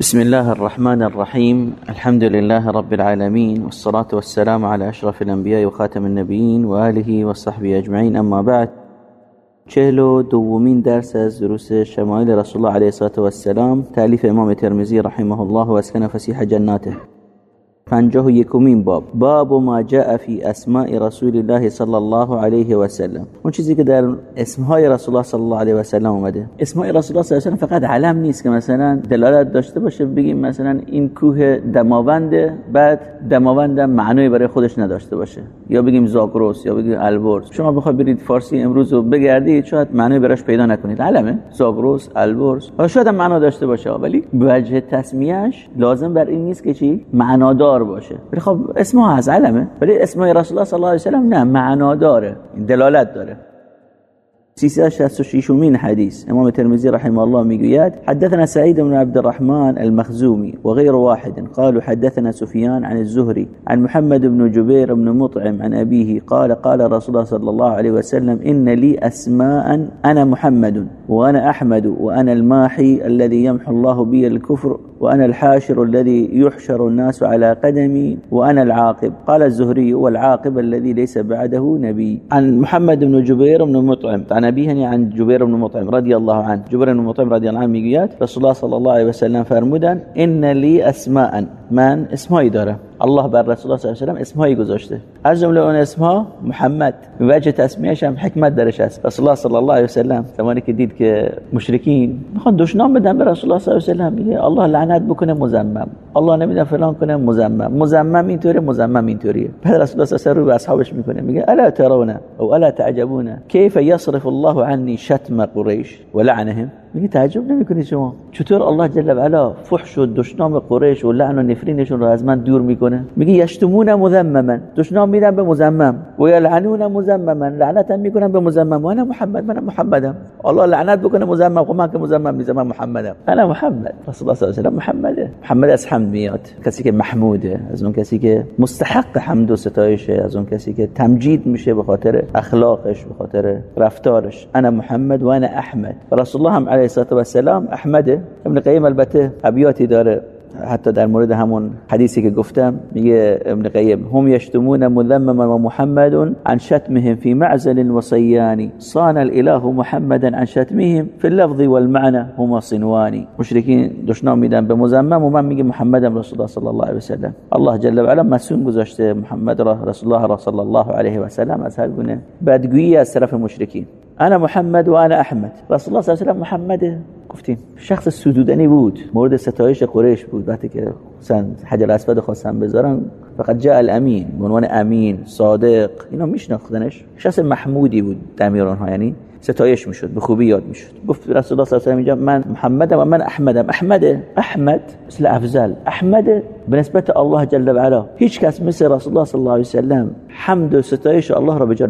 بسم الله الرحمن الرحيم. الحمد لله رب العالمين والصلاة والسلام على أشرف الأنبياء وخاتم النبيين وآله وصحبه أجمعين. أما بعد چهل دومين درس دروس شمائل رسول الله عليه الصلاة والسلام. تأليف امام ترمزي رحمه الله واسكن فسيح جناته. پنجاه و یکمین باب. باب ما جاء فی اسماء رسول الله صلی الله علیه و سلم اون چیزی که در اسمهای رسول الله صلی الله علیه و سلم اومده. اسمهای رسول الله صلی الله علیه و سلم فقط علم نیست که مثلا دلالت داشته باشه بگیم مثلا این کوه دماوند بعد دماوند معنی برای خودش نداشته باشه. یا بگیم زاگرس یا بگیم البرز. شما بخواید برید فارسی امروز رو بگردید شاید معنی براش پیدا نکنید. علمه. زاگرس البرز. شاید معنا داشته باشه ولی وجه تسمیهش لازم بر این نیست که چی؟ معنادار. باشه. ولی خب اسمها از علمه. ولی اسم رسول الله صلی الله علیه و سلم نه معنا داره. دلالت داره. 366 من حديث. إمام الترمذي رحمه الله ميقياد. حدثنا سعيد بن عبد الرحمن المخزومي وغير واحد. قالوا حدثنا سفيان عن الزهري عن محمد بن جبير بن مطعم عن أبيه قال قال رسول الله صلى الله عليه وسلم إن لي أسماء أنا محمد وأنا أحمد وأنا الماحي الذي يمحو الله بي الكفر وأنا الحاشر الذي يحشر الناس على قدمي وأنا العاقب. قال الزهري والعاقب الذي ليس بعده نبي. عن محمد بن جبير بن مطعم عن أبيه عن جبير بن مطعم رضي الله عنه. جبير بن مطعم رضي الله عنه ميقيات. رسول الله صلى الله عليه وسلم فرمودن إن لي أسماء. من اسمهایی داره. الله بر رسول الله صلی الله علیه و سلم اسمهایی گذاشته. از جمله اون اسمها محمد. وجه تسمیهش هم حکمت درش است رسول الله صلی الله علیه و سلم زمانی که دید که مشرکین می‌خوان دشنام بدن به رسول الله صلی الله علیه و سلم میگه الله لعنت بکنه مزمم الله نمیدن فلان کنه مزمم مزمم اینطوره مزمم اینطوریه. بعد رسول الله صلی الله علیه و به اصحابش می‌کنه. میگه الا ترون او الا تعجبون كيف يصرف الله عني شتم قريش ولعنهم میگه تعجب نمی‌کنید شما. چطور الله جل و علا فحش و دشنام قریش و لعن و نفرینشون رو از من دور می‌کنه. میگه یشتمون مذمما دشنام میدن به مذمم. و یلعنون مذمما لعنت می‌کنن به مذمم. و انا محمد من محمدم. الله لعنت بکنه مذمم. خب من که مذمم نیستم من محمدم. انا محمد. رسول الله صلی الله علیه و محمده. محمد از حمد میاد. کسی که محموده. از اون کسی که مستحق حمد و ستایشه. از اون کسی که تمجید میشه به خاطر اخلاقش به خاطر رفتارش. انا محمد و انا احمد. رسول الله هم علیه الصلاه و السلام احمده. ابن قیم البته ابیاتی داره. حتی در مورد همون حدیثی که گفتم میگه ابن قیم هم یشتمون مذمما و محمد عن شتمهم في معزل و صیانی صان الاله محمدا عن شتمهم في اللفظ والمعنى هما صنوانی. مشرکین دشنام میدن به مذمم و من میگه محمدم رسول الله صلی الله علیه و سلم الله جل و علا مسون گذاشته محمد رسول الله را صلی الله علیه و سلم از هر گونه بدگویی از طرف مشرکین. انا محمد و انا احمد رسول الله صلی الله علیه و محمده گفتیم شخص سدودنی بود مورد ستایش قریش بود. وقتی که حجر اسود خواستن بذارن فقط جاء الامین به عنوان امین صادق اینا میشناختنش. شخص محمودی بود دمیر اونها یعنی ستایش می‌شد به خوبی یاد می‌شد. گفت رسول الله صلی الله علیه و من محمدم و من احمدم. احمد احمد مثل افضل. احمد به نسبت الله جل و علا. هیچ کس مثل رسول الله صلی الله علیه و سلم حمد و ستایش الله را به جا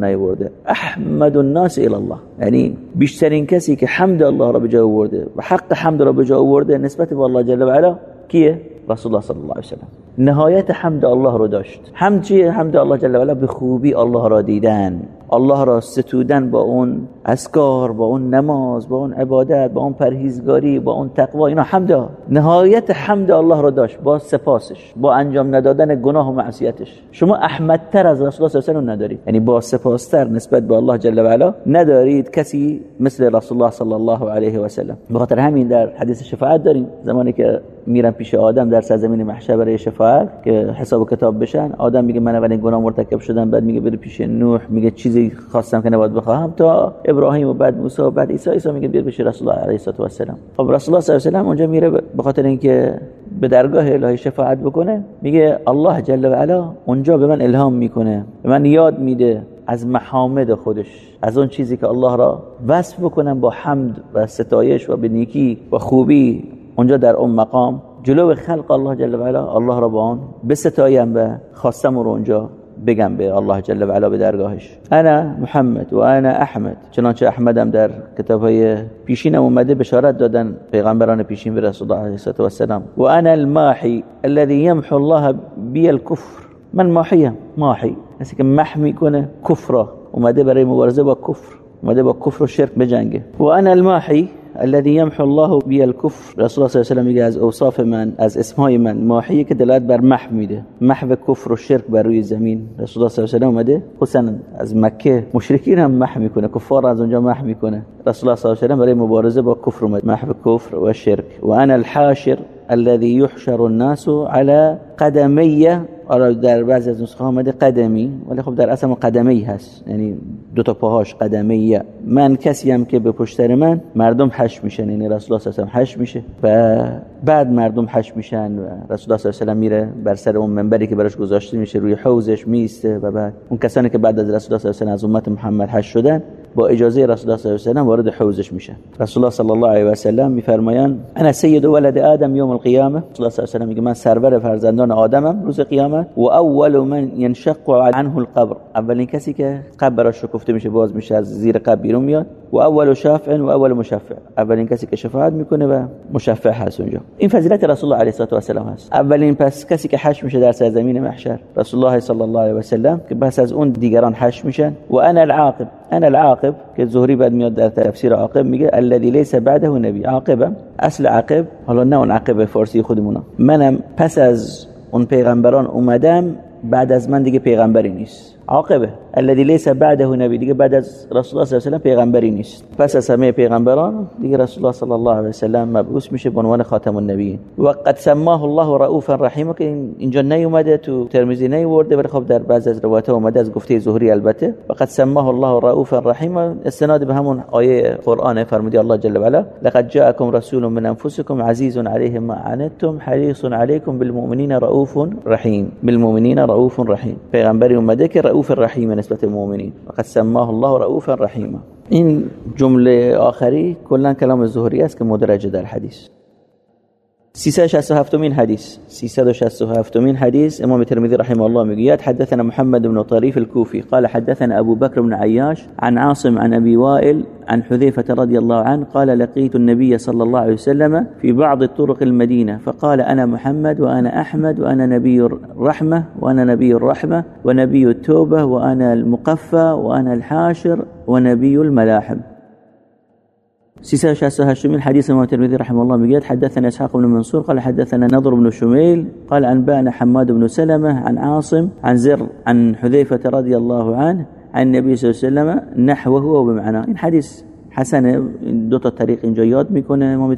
احمد الناس الى الله. یعنی بیشترین کسی که حمد الله را به جا آورده و حق حمد را به جا آورده نسبت به الله جل و علا کیه؟ رسول الله صلی الله علیه و سلم نهایت حمد الله رو داشت حمد چیه حمد الله جل و علا به خوبی الله را دیدن الله را ستودن با اون اسکار با اون نماز با اون عبادت با اون پرهیزگاری با اون تقوا اینا حمد نهایت حمد الله را داشت با سپاسش با انجام ندادن گناه و معصیتش شما احمدتر از رسول الله صلی الله علیه و ندارید یعنی با سپاستر نسبت به الله جل و علا ندارید کسی مثل رسول الله صلی الله علیه و سلم به خاطر همین در حدیث شفاعت داریم زمانی که میرن پیش آدم در سرزمین محشر برای شفاعت که حساب و کتاب بشن آدم میگه من اولین گناه مرتکب شدم بعد میگه بره پیش نوح میگه چیزی خواستم که نباید بخواهم تا ابراهیم و بعد موسی و بعد عیسی عیسی میگه بیر پیش رسول الله علیه و سلام خب رسول الله صلی الله علیه و اونجا میره به خاطر اینکه به درگاه الهی شفاعت بکنه میگه الله جل و علا اونجا به من الهام می‌کنه به من یاد میده از محامد خودش از اون چیزی که الله را وصف بکنم با حمد و ستایش و به نیکی و خوبی اونجا در اون مقام جلو خلق الله جل و علا. الله را با اون بستایم و خواستم رو اونجا بگم به الله جل و علا به درگاهش. انا محمد و انا احمد. چنانچه احمدم در کتاب های پیشینم اومده بشارت دادن پیغمبران پیشین به رسول الله علیه و سلام و انا الماحی الذي يمحو الله بی الكفر من ماحیم؟ ماحی. کسی که محو می‌کنه کفر اومده برای مبارزه با کفر. اومده با کفر و شرک بجنگه. و انا الماحی الذي يمحو الله بي الكفر. رسول الله صلی الله علیه و میگه از اوصاف من از اسمای من ماحیه که دلالت بر محو میده. محو کفر و شرک بر روی زمین. رسول الله صلی الله علیه و اومده خصوصا از مکه مشرکین هم محو می‌کنه کفار از اونجا محو می‌کنه. رسول الله صلی الله علیه و برای مبارزه با کفر اومد. محو کفر و شرک. و انا الحاشر الذي يحشر الناس على قدميه آره در بعضی از نسخه آمده قدمی ولی خب در اصل قدمی هست. یعنی دو تا پاهاش قدمیه من کسی هم که به پشتر من مردم حش میشن. یعنی رسول الله صلی الله حش میشه و بعد مردم حش میشن و رسول الله صلی الله علیه میره بر سر اون منبری که براش گذاشته میشه روی حوزش میسته و بعد. اون کسانی که بعد از رسول الله صلی الله علیه از امت محمد حش شدن با اجازه رسول الله صلی الله علیه و وارد حوزش میشه. رسول الله صلی الله علیه و سلم میفرمایند انا سید ولد آدم یوم القیامه رسول الله صلی الله علیه و میگه من سرور فرزندان آدمم روز قیامت. و اول من ينشق عنه القبر. اولین کسی که قبرش شکفته میشه باز میشه از زیر قبر بیرون میاد. و اول شافع و اول مشفع. اولین کسی که شفاعت می‌کنه و مشفع هست اونجا. این فضیلت رسول الله علیه و سلم هست. اولین پس کسی که حش میشه در سرزمین محشر. رسول الله صلی الله علیه و سلم که بس از اون دیگران حش میشن. و انا العاقب. انا العاقب که زهری بعد میاد در تفسیر عاقب میگه الذي ليس بعده نبی عاقب اصل عاقب حالا نه اون عاقب فارسی خودمون منم پس از اون پیغمبران اومدم بعد از من دیگه پیغمبری نیست. عاقبه الذي ليس بعده نبی دیگه بعد از رسول الله صلی الله علیه و پیغمبری نیست. پس از همه پیغمبران دیگه رسول الله صلی الله علیه و سلم مبعوث میشه به عنوان خاتم النبیین. و قد سماه الله رؤوفا رحیما که اینجا نیومده تو ترمذی نیورده ولی خب در بعض از روایات اومده از گفته زهری البته. و قد سماه الله رؤوفا رحیما استناد به همون آیه قرآن فرمودی الله جل و علا لقد جاءكم رسول من انفسكم عزيز عليه ما عنتم حريص عليكم بالمؤمنين رؤوف رحیم. بالمؤمنین رؤوف رحیم. پیغمبری اومده که رؤوف رحیم نسبت المؤمنین وقد سماه الله رؤوفا رحیما این جمله آخری کلا کلام زهری است که مدرجه در حدیث. 367 مين حديث. 367 مين حديث. إمام الترمذي رحمه الله مقياد. حدثنا محمد بن طريف الكوفي. قال حدثنا أبو بكر بن عياش عن عاصم عن أبي وائل عن حذيفة رضي الله عنه قال لقيت النبي صلى الله عليه وسلم في بعض الطرق المدينة. فقال أنا محمد وأنا أحمد وأنا نبي الرحمة وأنا نبي الرحمة ونبي التوبة وأنا المقفى وأنا الحاشر ونبي الملاحم. 368 من حديث الإمام الترمذي رحمه الله مجيد. حدثنا إسحاق بن منصور قال حدثنا نضر بن شميل قال أنبأنا حماد بن سلمة عن عاصم عن زر عن حذيفة رضي الله عنه عن النبي صلى الله عليه وسلم نحوه وبمعناه این حدیث حسن دو تا طریق اینجا یاد میکنه امام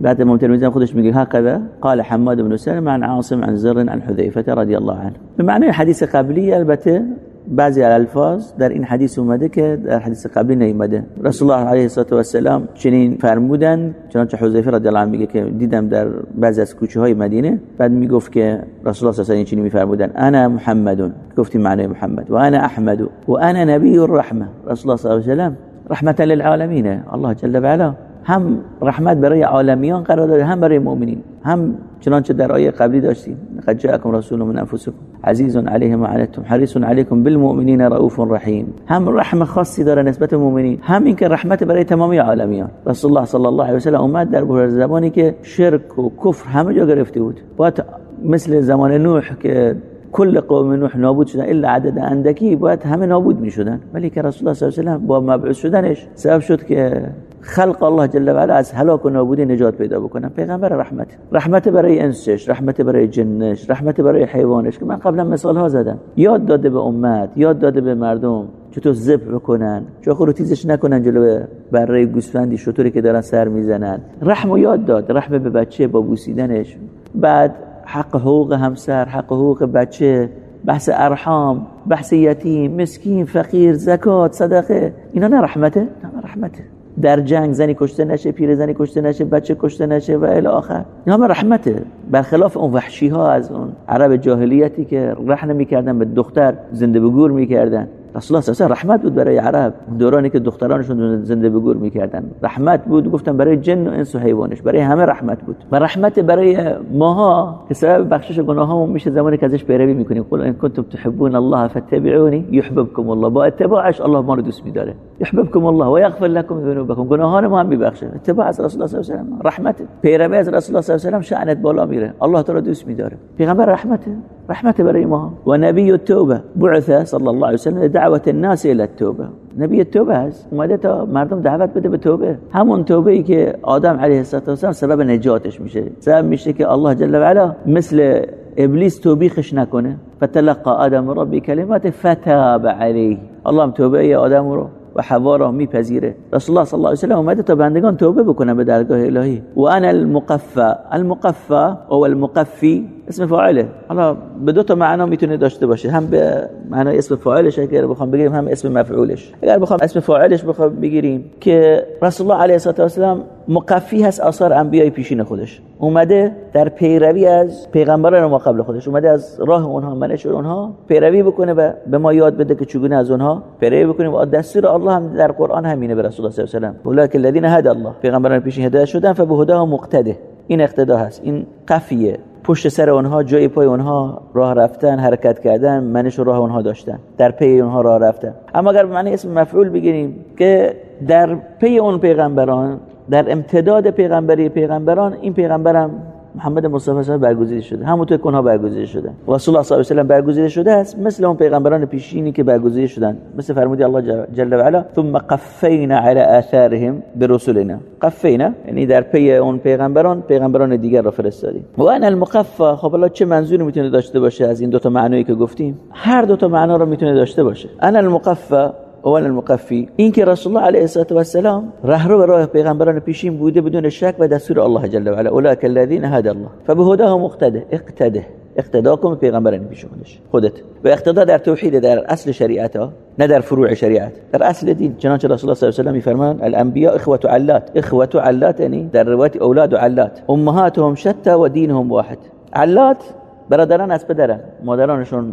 بعد امام ترمذی خودش میگه هكذا قال حماد بن سلمة عن عاصم عن زر عن حذيفة رضي الله عنه. به معنی حدیث قبلی البتة بعضی الفاظ در این حدیث اومده که در حدیث قبلی نیومده. رسول الله علیه و سلام چنین فرمودن چنانچه حذیفه رضی الله عنه میگه که دیدم در بعضی از کوچه های مدینه. بعد می‌گفت که رسول الله صلی الله علیه و چنین میفرمودن انا محمد گفتیم معنی محمد. و انا احمد و انا نبی الرحمه رسول الله صلی الله علیه و سلم رحمتا للعالمین. الله جل و علا. هم رحمت برای عالمیان قرار داده هم برای مؤمنین. هم چنانچه در آیه قبلی داشتیم. قد جاءكم رسول من انفسكم عزیز علیه ما عنتم حریص علیکم بالمؤمنین رؤوف رحیم. هم رحم خاصی داره نسبت مؤمنین. هم اینکه رحمت برای تمامی عالمیان. رسول الله صلی الله علیه و سلم اومد در بحر زمانی که شرک و کفر همه جا گرفته بود. باید مثل زمان نوح که کل قوم نوح نابود شدن الا عدد اندکی باید همه نابود می شدن ولی که رسول الله صلی الله علیه و با مبعوث شدنش سبب شد که خلق الله جل و علا از هلاک و نابودی نجات پیدا بکنن. پیغمبر رحمت. رحمت برای انسش رحمت برای جنش رحمت برای حیوانش که من قبلا مثال ها زدم. یاد داده به امت یاد داده به مردم چطور زب بکنن. چطور تیزش نکنن جلو برای گوسفندی شطوری که دارن سر می‌زنن. رحم و یاد داد. رحم به بچه با بوسیدنش. بعد حق حقوق همسر حق حقوق بچه بحث ارحام بحث یتیم مسکین فقیر زکات صدقه. اینا نه رحمته؟ نه رحمته. در جنگ زنی کشته نشه پیر زنی کشته نشه بچه کشته نشه و الی آخر. اینا همه رحمته. برخلاف اون وحشی ها از اون عرب جاهلیتی که رحم می‌کردن به دختر زنده به گور می‌کردن. رسول الله صلی رحمت بود برای عرب. دورانی که دخترانشون زنده به گور می‌کردن. رحمت بود گفتن برای جن و انس و حیوانش. برای همه رحمت بود. و رحمت برای ماها که سبب بخشش گناهامون میشه زمانی که ازش پیروی می‌کنیم. قل ان کنتم تحبون الله فاتبعوني يحببكم الله. با اتباعش الله ما رو دوست میداره. يحببكم الله و یغفر لكم ذنوبكم. گناهان ما هم میبخشه. اتباع از رسول الله صلی الله علیه و رحمت. پیروی از رسول الله صلی الله علیه و شأنت بالا میره. الله رو دوست میداره. پیغمبر رحمته. رحمت برای ما. و نبی التوبه بعث صلی الله علیه وسلم دعوت الناس الى التوبه. نبی توبه هست. اومده تا مردم دعوت بده به توبه. همون توبه ای که آدم علیه السلام سبب نجاتش میشه. سبب میشه که الله جل و علا مثل ابلیس توبیخش نکنه. فتلقى آدم ربی کلمات فتاب علیه. الله هم توبه ای آدم رو و حوا را میپذیره. رسول الله صلی الله علیه و سلم اومده تا بندگان توبه بکنن به درگاه الهی. و انا المقفى المقفى او المقفی اسم فاعله. حالا به دو تا معنا می‌تونه داشته باشه. هم به معنای اسم فاعلش اگر بخوام بگیریم هم اسم مفعولش. اگر بخوام اسم فاعلش بخوام بگیریم که رسول الله علیه و سلم مقفی هست آثار انبیای پیشین خودش. اومده در پیروی از پیغمبران ما قبل خودش. اومده از راه اونها منش اونها پیروی بکنه و به ما یاد بده که چگونه از اونها پیروی بکنیم و دستور الله هم در قرآن همینه به رسول الله صلی الله علیه و سلم. اولئک الذین هدى الله. پیغمبران پیشین هدایت شدن. فبهداه مقتده. این اقتدا هست. این قفیه. پشت سر اونها جای پای اونها راه رفتن حرکت کردن منش راه اونها داشتن. در پی اونها راه رفتن. اما اگر معنی اسم مفعول بگیریم که در پی اون پیغمبران در امتداد پیغمبری پیغمبران این پیغمبرم محمد مصطفی صلی برگزیده شده. همونطور کنها برگزیده شده. رسول الله صلی الله علیه و برگزیده شده است. مثل اون پیغمبران پیشینی که برگزیده شدن. مثل فرمودی الله جل و علا ثم قفینا علی آثارهم برسولنا. قفینا یعنی در پی اون پیغمبران پیغمبران دیگر را فرستادیم. و انا المقفى خب الله چه منظوری می‌تونه داشته باشه از این دو تا معنایی که گفتیم؟ هر دو تا معنا رو می‌تونه داشته باشه. انا المقفى اول المقفی این که رسول الله علیه و السلام رهرو راه پیغمبران پیشین بوده بدون شک و دستور الله جل و علا اولئک الذین هدى الله. فبهداه مقتده. اقتده. اقتدا کن پیغمبران پیش خودت. و اقتدا در توحید در اصل شریعت ها نه در فروع شریعت. در اصل دین. چنانچه رسول الله صلی الله علیه و آله میفرمان الانبیاء اخوه علات. اخوه علات یعنی در روایت اولاد علات. امهاتهم شتى و دینهم واحد. علات برادران از پدرن مادرانشون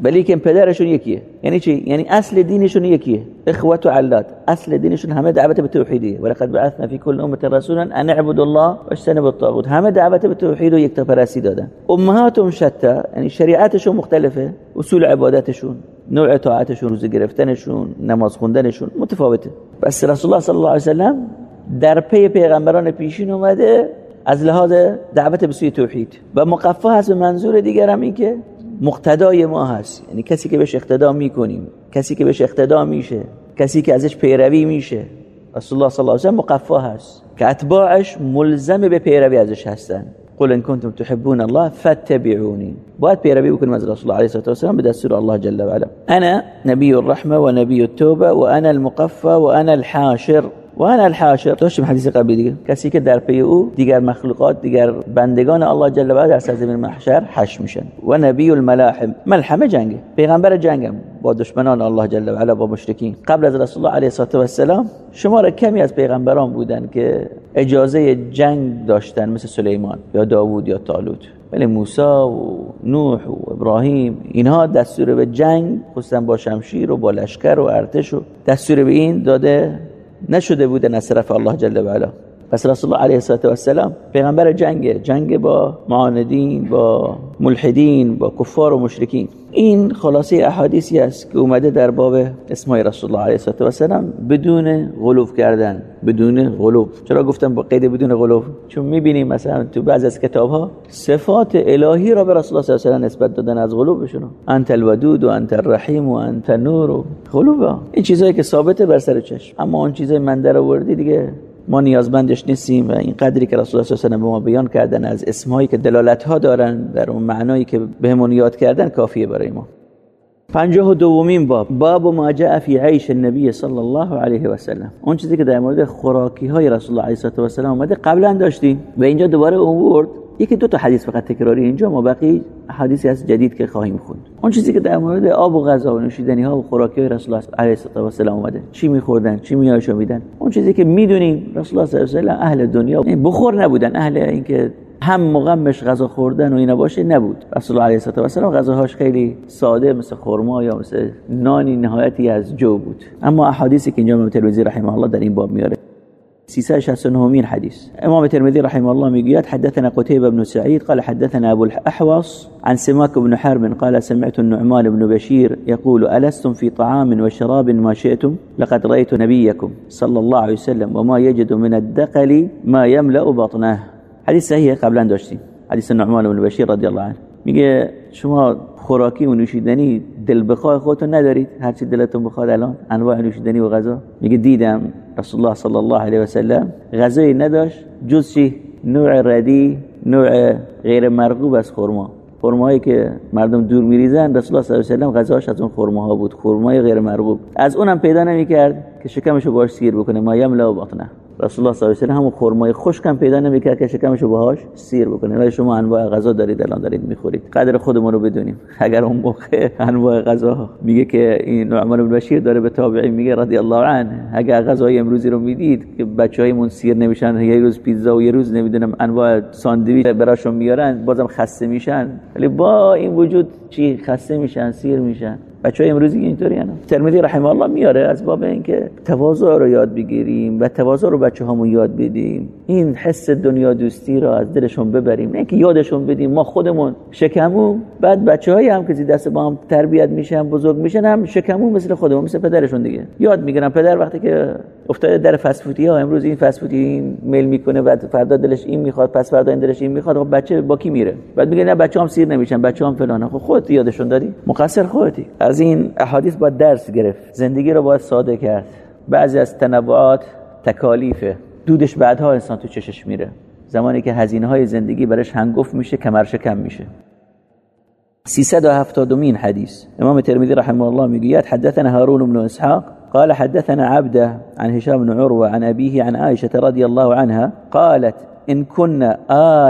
مختلفن که پدرشون یکیه. یعنی چی؟ یعنی اصل دینشون یکیه. اخوت و علات اصل دینشون همه دعوت به توحیدیه. ولقد بعثنا فی کل امه رسولا ان اعبدوا الله واجتنبوا الطاغوت. همه دعوت به توحید و یک پرستی دادن. امهاتهم شتا یعنی شریعتشون مختلفه. اصول عبادتشون نوع طاعتشون روزه گرفتنشون نماز خوندنشون متفاوته. بس رسول الله صلی الله علیه و سلم در پی پیغمبران پیشین اومده از لحاظ دعوت به سوی توحید. و مقفا هست به منظور دیگر هم این که مقتدای ما هست. یعنی کسی که بهش اقتدا می‌کنیم کسی که بهش اقتدا میشه کسی که ازش پیروی میشه. رسول الله صلی الله علیه و مقفا هست. که اتباعش ملزم به پیروی ازش هستن. قل ان کنتم تحبون الله فاتبعوني باید پیروی بکنیم از رسول الله علیه و سلم به دستور الله جل و علا. انا نبی الرحمه و نبی التوبه و انا المقفى و انا الحاشر. و انا الحاشر داشتیم حدیث قبلی دیگه. کسی که در پی او دیگر مخلوقات دیگر بندگان الله جل و علا در سرزمین محشر حش میشن. و نبی الملاحم. ملحمه جنگه. پیغمبر جنگم. با دشمنان الله جل و علا با مشرکین. قبل از رسول الله علیه و السلام شمار کمی از پیغمبران بودن که اجازه جنگ داشتن مثل سلیمان یا داوود یا طالوت. ولی موسی و نوح و ابراهیم اینها دستور به جنگ خصوصا با شمشیر و با لشکر و ارتش و دستور به این داده نشده بودن از طرف الله جل و علا. پس رسول الله علیه و السلام پیغمبر جنگ جنگ با معاندین با ملحدین با کفار و مشرکین. این خلاصه احادیثی است که اومده در باب اسمای رسول الله علیه و السلام بدون غلوف کردن بدون غلوف. چرا گفتم با قید بدون غلوف؟ چون می‌بینیم مثلا تو بعض از کتاب ها صفات الهی را به رسول الله صلی الله نسبت دادن از غلوفشون. انت الودود و انت الرحیم و انت نور و غلوف این چیزایی که ثابته بر سر چشم. اما اون چیزای من در آوردی دیگه ما نیازمندش نیستیم و این قدری که رسول الله صلی به ما بیان کردن از اسمهایی که دلالت ها دارن در اون معنایی که بهمون یاد کردن کافیه برای ما. پنجاه و دومین باب. باب ما جاء فی عیش النبی صلی الله علیه و سلم. اون چیزی که در مورد خوراکی های رسول الله علیه و سلم اومده قبلا داشتیم. و اینجا دوباره اون یکی دو تا حدیث فقط تکراری اینجا ما بقیه حدیثی از جدید که خواهیم خوند. اون چیزی که در مورد آب و غذا و نوشیدنی ها و خوراکی های رسول الله علیه و سلم اومده. چی میخوردن چی میایشو میدن اون چیزی که می‌دونیم رسول الله صلی الله علیه و اهل دنیا بخور نبودن. اهل اینکه هم مغمش غذا خوردن و اینا باشه نبود. رسول الله علیه و سلم غذاهاش خیلی ساده مثل خرما یا مثل نانی نهایتی از جو بود. اما احادیثی که اینجا امام ترمذی رحمه الله در این باب میاره. 369 حديث امام الترمذي رحمه الله ميقيات حدثنا قتيبة بن سعيد قال حدثنا أبو الأحوص عن سماك بن حرب قال سمعت النعمان بن بشير يقول ألستم في طعام وشراب ما شئتم؟ لقد رأيت نبيكم صلى الله عليه وسلم وما يجد من الدقل ما يملأ بطنه. حديث صحيح قبل أن دوشتي حديث النعمان بن بشير رضي الله عنه. میگه شما خوراکی و نوشیدنی دل بخواه خودتون ندارید. هرچی دلتون بخواد الان انواع نوشیدنی و غذا. میگه دیدم رسول الله صلی الله علیه و سلم غذایی نداشت جز چی؟ نوع ردی نوع غیر مرغوب از خرما. خرمایی که مردم دور میریزن رسول الله صلی الله علیه و سلم غذاش از اون خرماها بود خرمای غیر مرغوب. از اونم پیدا نمی‌کرد که شکمشو باش سیر بکنه. ما یملا بطنه. رسول الله صلی الله علیه و همون خرمای خشکم پیدا نمی‌کرد که شکمشو باهاش سیر بکنه. ولی شما انواع غذا دارید الان دارید می‌خورید. قدر خودمون رو بدونیم. اگر اون موقع انواع غذا میگه که این نعمان بن بشیر داره به تابعی میگه رضی الله عنه. اگر غذای امروزی رو می‌دید که بچه‌هایمون سیر نمیشن یه روز پیتزا و یه روز نمی‌دونم انواع ساندویچ براشون میارن بازم خسته میشن. ولی با این وجود چی خسته میشن سیر میشن. بچه های امروزی اینطوری هستن. ترمذی رحمه الله میاره از باب اینکه تواضع رو یاد بگیریم و تواضع رو بچه هامون یاد بدیم. این حس دنیا دوستی رو از دلشون ببریم. نه که یادشون بدیم ما خودمون شکمو بعد بچه های هم که دست با هم تربیت میشن بزرگ میشن هم شکمو مثل خودمون مثل پدرشون دیگه. یاد می‌گیرن. پدر وقتی که افتاده در فسفوتی ها. امروز این فسفوتی این میل می‌کنه بعد فردا دلش این می‌خواد پس فردا این دلش این می‌خواد. خب بچه با کی میره؟ بعد میگه نه بچه‌ام سیر نمیشن بچه‌ام فلانه. خب خودت یادشون دادی؟ مقصر خودتی. از این احادیث باید درس گرفت. زندگی رو باید ساده کرد. بعضی از تنوعات تکالیفه. دودش بعدها انسان تو چشش میره. زمانی که هزینه های زندگی برش هنگفت میشه کمرش کم میشه. 370 مين حديث امام الترمذي رحمه الله می‌گوید حدثنا هارون بن اسحاق قال حدثنا عبده عن هشام بن عروة عن أبيه عن عائشة رضي الله عنها قالت إن كنا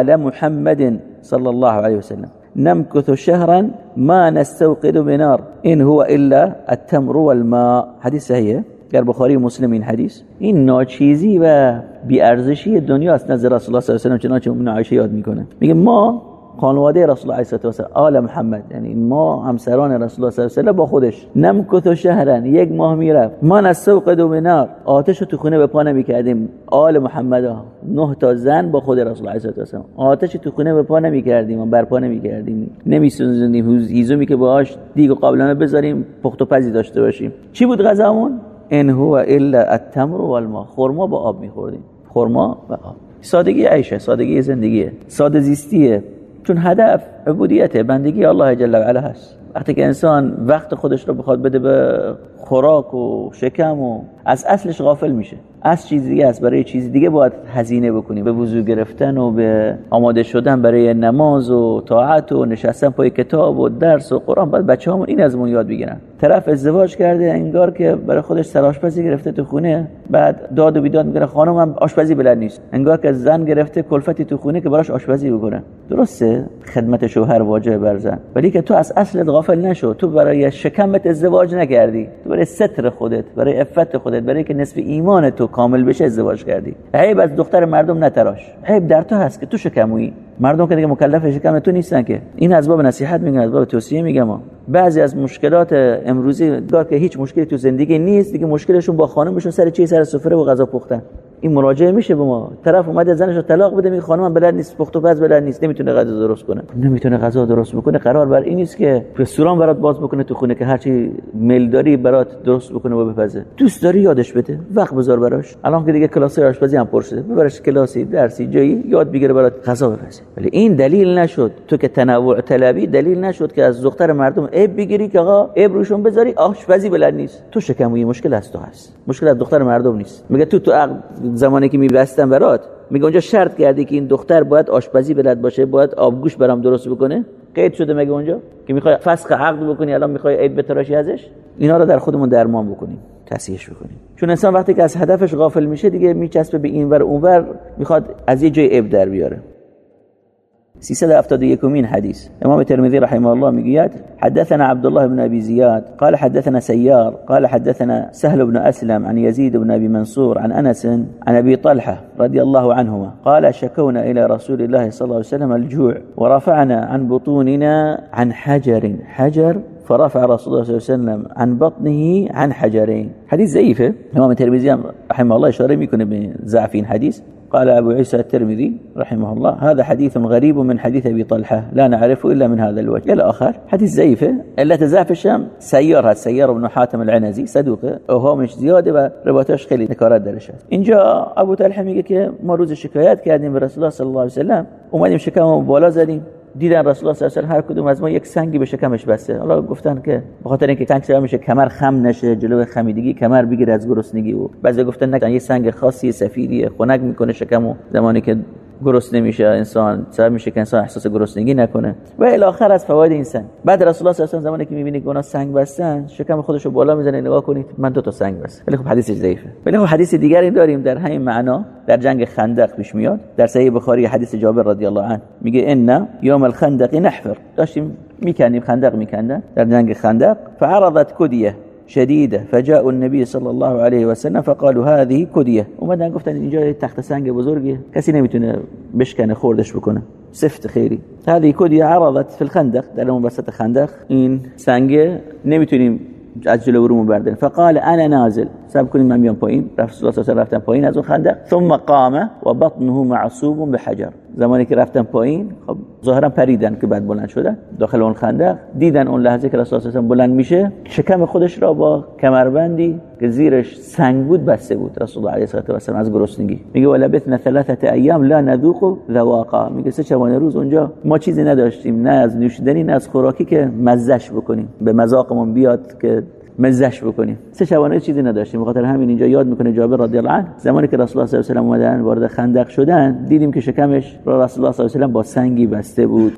آل محمد صلى الله عليه وسلم نمكث شهرا ما نستوقد بنار إن هو إلا التمر والماء. حديث صحيح؟ در بخاری مسلم این حدیث این ناچیزی و بیارزشی دنیاست نظر رسول الله صلی الله علیه و سلم چنانچه اون عایشه یاد میکنه. میگه ما خانواده رسول الله علیه و آل محمد یعنی ما همسران رسول الله صلی الله با خودش. نمکث و شهرن یک ماه می‌رفت. ما نسوق دو منار. آتش رو تو خونه به پا نمی‌کردیم. آل محمد نه تا زن با خود رسول الله علیه و آتش تو خونه به پا نمی‌کردیم و برپا نمی‌کردیم. نمیسوزوندیم هیزومی که باهاش دیگ و قابلمه بذاریم پخت و پزی داشته باشیم. چی بود غذامون؟ ان هو الا التمر والماء. خرما با آب میخوردیم. خرما و آب. سادگی عیشه سادگی زندگیه. ساده زیستیه. چون هدف عبودیت بندگی الله جل و علا هست. وقتی که انسان وقت خودش رو بخواد بده به خوراک و شکم و از اصلش غافل میشه. از چیز دیگه است. برای چیز دیگه باید هزینه بکنیم به وضو گرفتن و به آماده شدن برای نماز و طاعت و نشستن پای کتاب و درس و قرآن. باید بچه همون این از مون یاد بگیرن. طرف ازدواج کرده انگار که برای خودش سرآشپزی گرفته تو خونه. بعد داد و بیداد می‌کنه. خانم هم آشپزی بلد نیست. انگار که زن گرفته کلفتی تو خونه که براش آشپزی بکنه. درسته خدمت شوهر واجب بر زن ولی که تو از اصل غافل نشو. تو برای شکمت ازدواج نکردی. تو برای ستر خودت برای عفت خودت برای که نصف ایمان تو کامل بشه ازدواج کردی. عیب از دختر مردم نتراش. عیب در تو هست که تو شکمویی. مردم که دیگه مکلف شکم تو نیستن که. این از باب نصیحت میگن از باب توصیه میگم بعضی از مشکلات امروزی دار که هیچ مشکلی تو زندگی نیست دیگه مشکلشون با خانمشون سر چی؟ سر سفره و غذا پختن. این مراجعه میشه به ما. طرف اومده زنش رو طلاق بده میگه خانم بلد نیست پخت و پز بلد نیست نمی‌تونه غذا درست کنه. نمی‌تونه غذا درست بکنه قرار بر این نیست که رستوران برات باز بکنه تو خونه که هرچی میل داری برات درست بکنه و بپزه. دوست داری یادش بده وقت بذار براش. الان که دیگه کلاس آشپزی هم پر شده ببرش کلاسی درسی جایی یاد بگیره برات غذا بپزه. ولی این دلیل نشد. تو که تنوع طلبی دلیل نشد که از دختر مردم عیب بگیری که آقا عیب روشون بذاری آشپزی بلد نیست. تو شکموی مشکل از تو هست. مشکل از دختر مردم نیست. میگه تو تو زمانی که میبستم برات میگه اونجا شرط کردی که این دختر باید آشپزی بلد باشه باید آبگوش برام درست بکنه؟ قید شده مگه اونجا که می‌خوای فسخ عقد بکنی الان می‌خوای عیب بتراشی ازش؟ اینا رو در خودمون درمان بکنیم تصحیحش بکنیم. چون انسان وقتی که از هدفش غافل میشه دیگه میچسبه به این ور اونور می‌خواد از یه جای عیب در بیاره. 371 مين حديث. إمام الترمذي رحمه الله مقياد حدثنا عبد الله بن أبي زياد قال حدثنا سيار قال حدثنا سهل بن أسلم عن يزيد بن أبي منصور عن أنس عن أبي طلحة رضي الله عنهما قال شكونا إلى رسول الله صلى الله عليه وسلم الجوع ورفعنا عن بطوننا عن حجر حجر فرفع رسول الله صلى الله عليه وسلم عن بطنه عن حجرين. حديث زيفه إمام الترمذي رحمه الله اشاره میکنه به ضعف حديث. قال أبو عيسى الترمذي رحمه الله هذا حديث غريب من حديث أبي طلحة لا نعرفه إلا من هذا الوجه. إلى آخر حديث زيفة إلا تزاف الشام سيار هذا سيار بن حاتم العنزي صدوقه هو مش زيادة و رواتش خیلی نکارت درش هست ابو طلحه میگه که ما روز شکایت کردیم به رسول الله صلی الله علیه و سلم اومدیم شکممون بالا دیدن رسول الله صلی الله علیه و هر کدوم از ما یک سنگی به شکمش بسته. حالا گفتن که به خاطر اینکه سنگ سبب میشه کمر خم نشه جلو خمیدگی کمر بگیره از گرسنگی و بعضی گفتن نه یه سنگ خاصی سفیدیه خنک می‌کنه شکمو. زمانی که گرسنه میشه انسان سبب میشه که انسان احساس گرسنگی نکنه. و الی آخر از فواید این سنگ. بعد رسول الله صلی الله علیه و زمانی که می‌بینید اونا سنگ بستن شکم خودشو بالا می‌زنه نگاه کنید من دو تا سنگ بس ولی خب حدیث ضعیفه. ولی خب حدیث دیگری داریم در همین معنا در جنگ خندق پیش میاد. در صحیح بخاری حدیث جابر رضی الله عنه میگه ان یوم الخندق نحفر. داشتیم می‌کنیم خندق میکندن. در جنگ خندق فعرضت کدیه. شديدة. فجاء النبي صلى الله عليه وسلم فقالوا هذه كدية. اومدن گفتن اینجا تخت سنگ بزرگی کسی نمیتونه بشکنه خوردش بکنه. سفت خیری. هذه كدية عرضت في الخندق در اون وسط خندق. این سنگ نمیتونیم از جلو رومو بردن فقال انا نازل. سب کنیم من میام پایین. رسول الله صلی رفتن پایین. از اون خندق ثم قام و بطنه معصوب بحجر. زمانی که رفتن پایین خب ظاهرا پریدن که بعد بلند شدن. داخل اون خندق دیدن اون لحظه که رسول الله بلند میشه. شکم خودش را با کمربندی که زیرش سنگ بود بسته بود. رسول الله علیه و سلم از گرسنگی. میگه ولبثنا ثلاثه ایام لا نذوق ذواقا. میگه سه چوانه روز اونجا ما چیزی نداشتیم نه از نوشیدنی نه از خوراکی که مزهش بکنیم. به مذاقمون بیاد که مزش بکنیم. سه شبانه چیزی نداشتیم. بخاطر همین اینجا یاد می‌کنه جابر رضی الله عنه. زمانی که رسول الله صلی الله علیه و اومدن وارد خندق شدن دیدیم که شکمش را رسول الله صلی الله علیه و با سنگی بسته بود.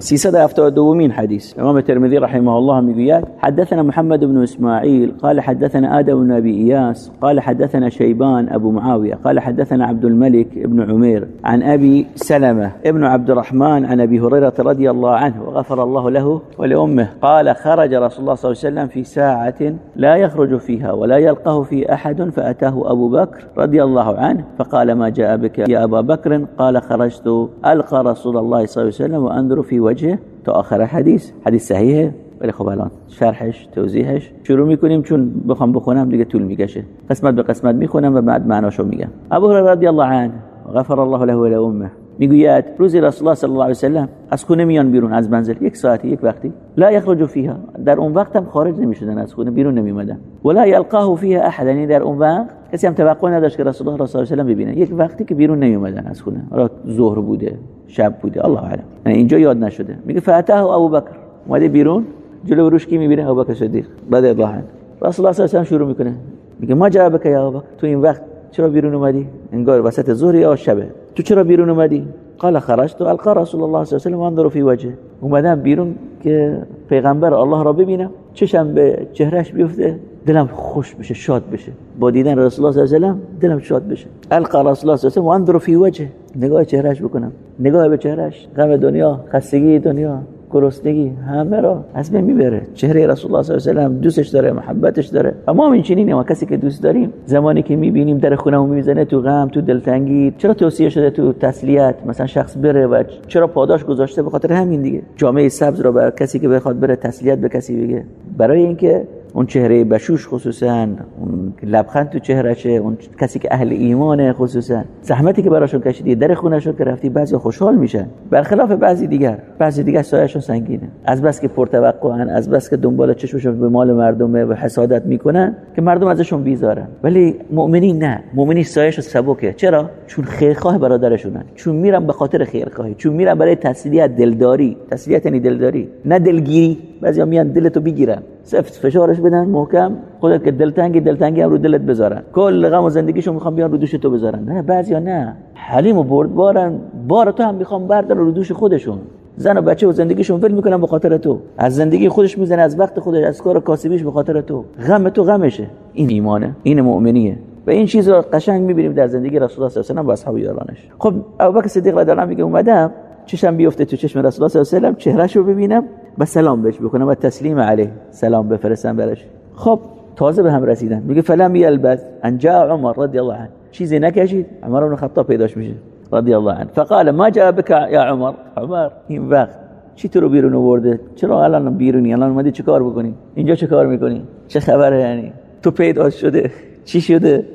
372 حديث؟ الإمام الترمذي رحمه الله ميقيات حدثنا محمد بن إسماعيل قال حدثنا آدم بن أبي إياس قال حدثنا شيبان أبو معاوية قال حدثنا عبد الملك بن عمير عن أبي سلمة ابن عبد الرحمن عن أبي هريرة رضي الله عنه وغفر الله له ولأمه قال خرج رسول الله صلى الله عليه وسلم في ساعة لا يخرج فيها ولا يلقاه في أحد فأتاه أبو بكر رضي الله عنه فقال ما جاء بك يا أبا بكر؟ قال خرجت ألقى رسول الله صلى الله عليه وسلم وأنظر في وجهه تا آخر حدیث. حدیث صحیحه ولی خب الان شرحش توضیحش. شروع می‌کنیم چون بخوام بخونم دیگه طول می‌کشه. قسمت به قسمت می‌خونم و بعد معناشو میگم. ابو هریره رضی الله عنه غفر الله له و امه. می‌گوید روزی رسول الله صلی الله علیه و سلم از خونه میان بیرون از منزل. یک ساعتی یک وقتی. لا یخرج فیها. در اون وقت هم خارج نمی‌شدن از خونه بیرون نمیمدن ولا یلقاه فیها احد یعنی در اون وقت کسی هم توقع نداشت که رسول الله صلی الله علیه و ببینه. یک وقتی که بیرون نمیومدن از خونه. حالا ظهر بوده شب بوده الله اعلم. یعنی اینجا یاد نشده. میگه فاتاه ابو بکر. اومده بیرون جلو روش کی می‌بینه؟ ابو بکر صدیق. بعد الله عنه. رسول الله صلی الله علیه و شروع می‌کنه. میگه ما جواب یا ابو بکر تو این وقت چرا بیرون اومدی؟ انگار وسط ظهر یا شبه تو چرا بیرون اومدی؟ قال خرجت. القى رسول الله صلی الله علیه و انظر فی وجه اومدم بیرون که پیغمبر الله را ببینم. چشم به چهرهش بیفته دلم خوش بشه شاد بشه. با دیدن رسول الله صلی الله علیه و دلم شاد بشه. القى رسول الله صلی الله علیه و انظر فی وجه نگاه چهرهش بکنم. نگاه به چهرهش غم دنیا خستگی دنیا. گرسنگی همه را از بین می‌بره. چهره رسول الله صلی الله علیه و دوستش داره محبتش داره. اما این چنینه ما کسی که دوست داریم زمانی که می‌بینیم در خونمون می‌زنه تو غم تو دلتنگی چرا توصیه شده تو تسلیت مثلا شخص بره و چرا پاداش گذاشته؟ به خاطر همین دیگه. جامعه سبز رو برای کسی که بخواد بره تسلیت به کسی بگه. برای اینکه اون چهره بشوش خصوصا اون لبخند تو چهرهشه اون کسی که اهل ایمانه خصوصا. زحمتی که براشون کشیدی در خونهشون که رفتی بعضی خوشحال میشن. برخلاف بعضی دیگر بعضی دیگر سایهشون سنگینه. از بس که پرتوقعن از بس که دنبال چشمشون به مال مردمه و حسادت می‌کنن که مردم ازشون بیزارن. ولی مؤمنی نه. مؤمنی سایهش سبکه. چرا؟ چون خیرخواه برادرشونن. چون میرن به خاطر خیرخواهی. چون میرن برای تسلیت دلداری. تسلیت یعنی دلداری. نه دلگیری. بعضیا میان دلتو بگیرن. سفت فشارش بدن محکم. خودت که دلتنگی دلتنگی هم رو دلت بذارن. کل غم و زندگیشو می‌خوام بیان رو دوش تو بذارن. نه بعضیا نه. حلیم و بردبارن. بار تو هم می‌خوام بردن رو دوش خودشون. زن و بچه و زندگیشون ول می‌کنن به خاطر تو. از زندگی خودش می‌زنه از وقت خودش از کار کاسبیش به خاطر تو. غم تو غمشه. این ایمانه. این مؤمنیه. و این چیز رو قشنگ می‌بینیم در زندگی رسول الله صلی الله علیه و اصحاب یارانش. خب ابوبکر صدیق رضی الله عنه میگه اومدم. چشم بیفته تو چشم رسول الله صلی الله علیه و چهرهشو ببینم. و سلام بهش بکنم و تسلیم علیه. سلام بفرستم براش. خب تازه به هم رسیدن. میگه فلم یلبث ان جاء عمر رضی الله عنه. چیزی نکشید عمر بن خطاب پیداش میشه. رضی الله عنه. فقال ما جاء بك يا عمر؟ عمر این وقت. چی تو رو بیرون آورده؟ چرا الان بیرونی؟ الان اومدی چیکار بکنی؟ اینجا چه کار می‌کنی؟ چه خبره یعنی؟ تو پیدا شده. چی شده؟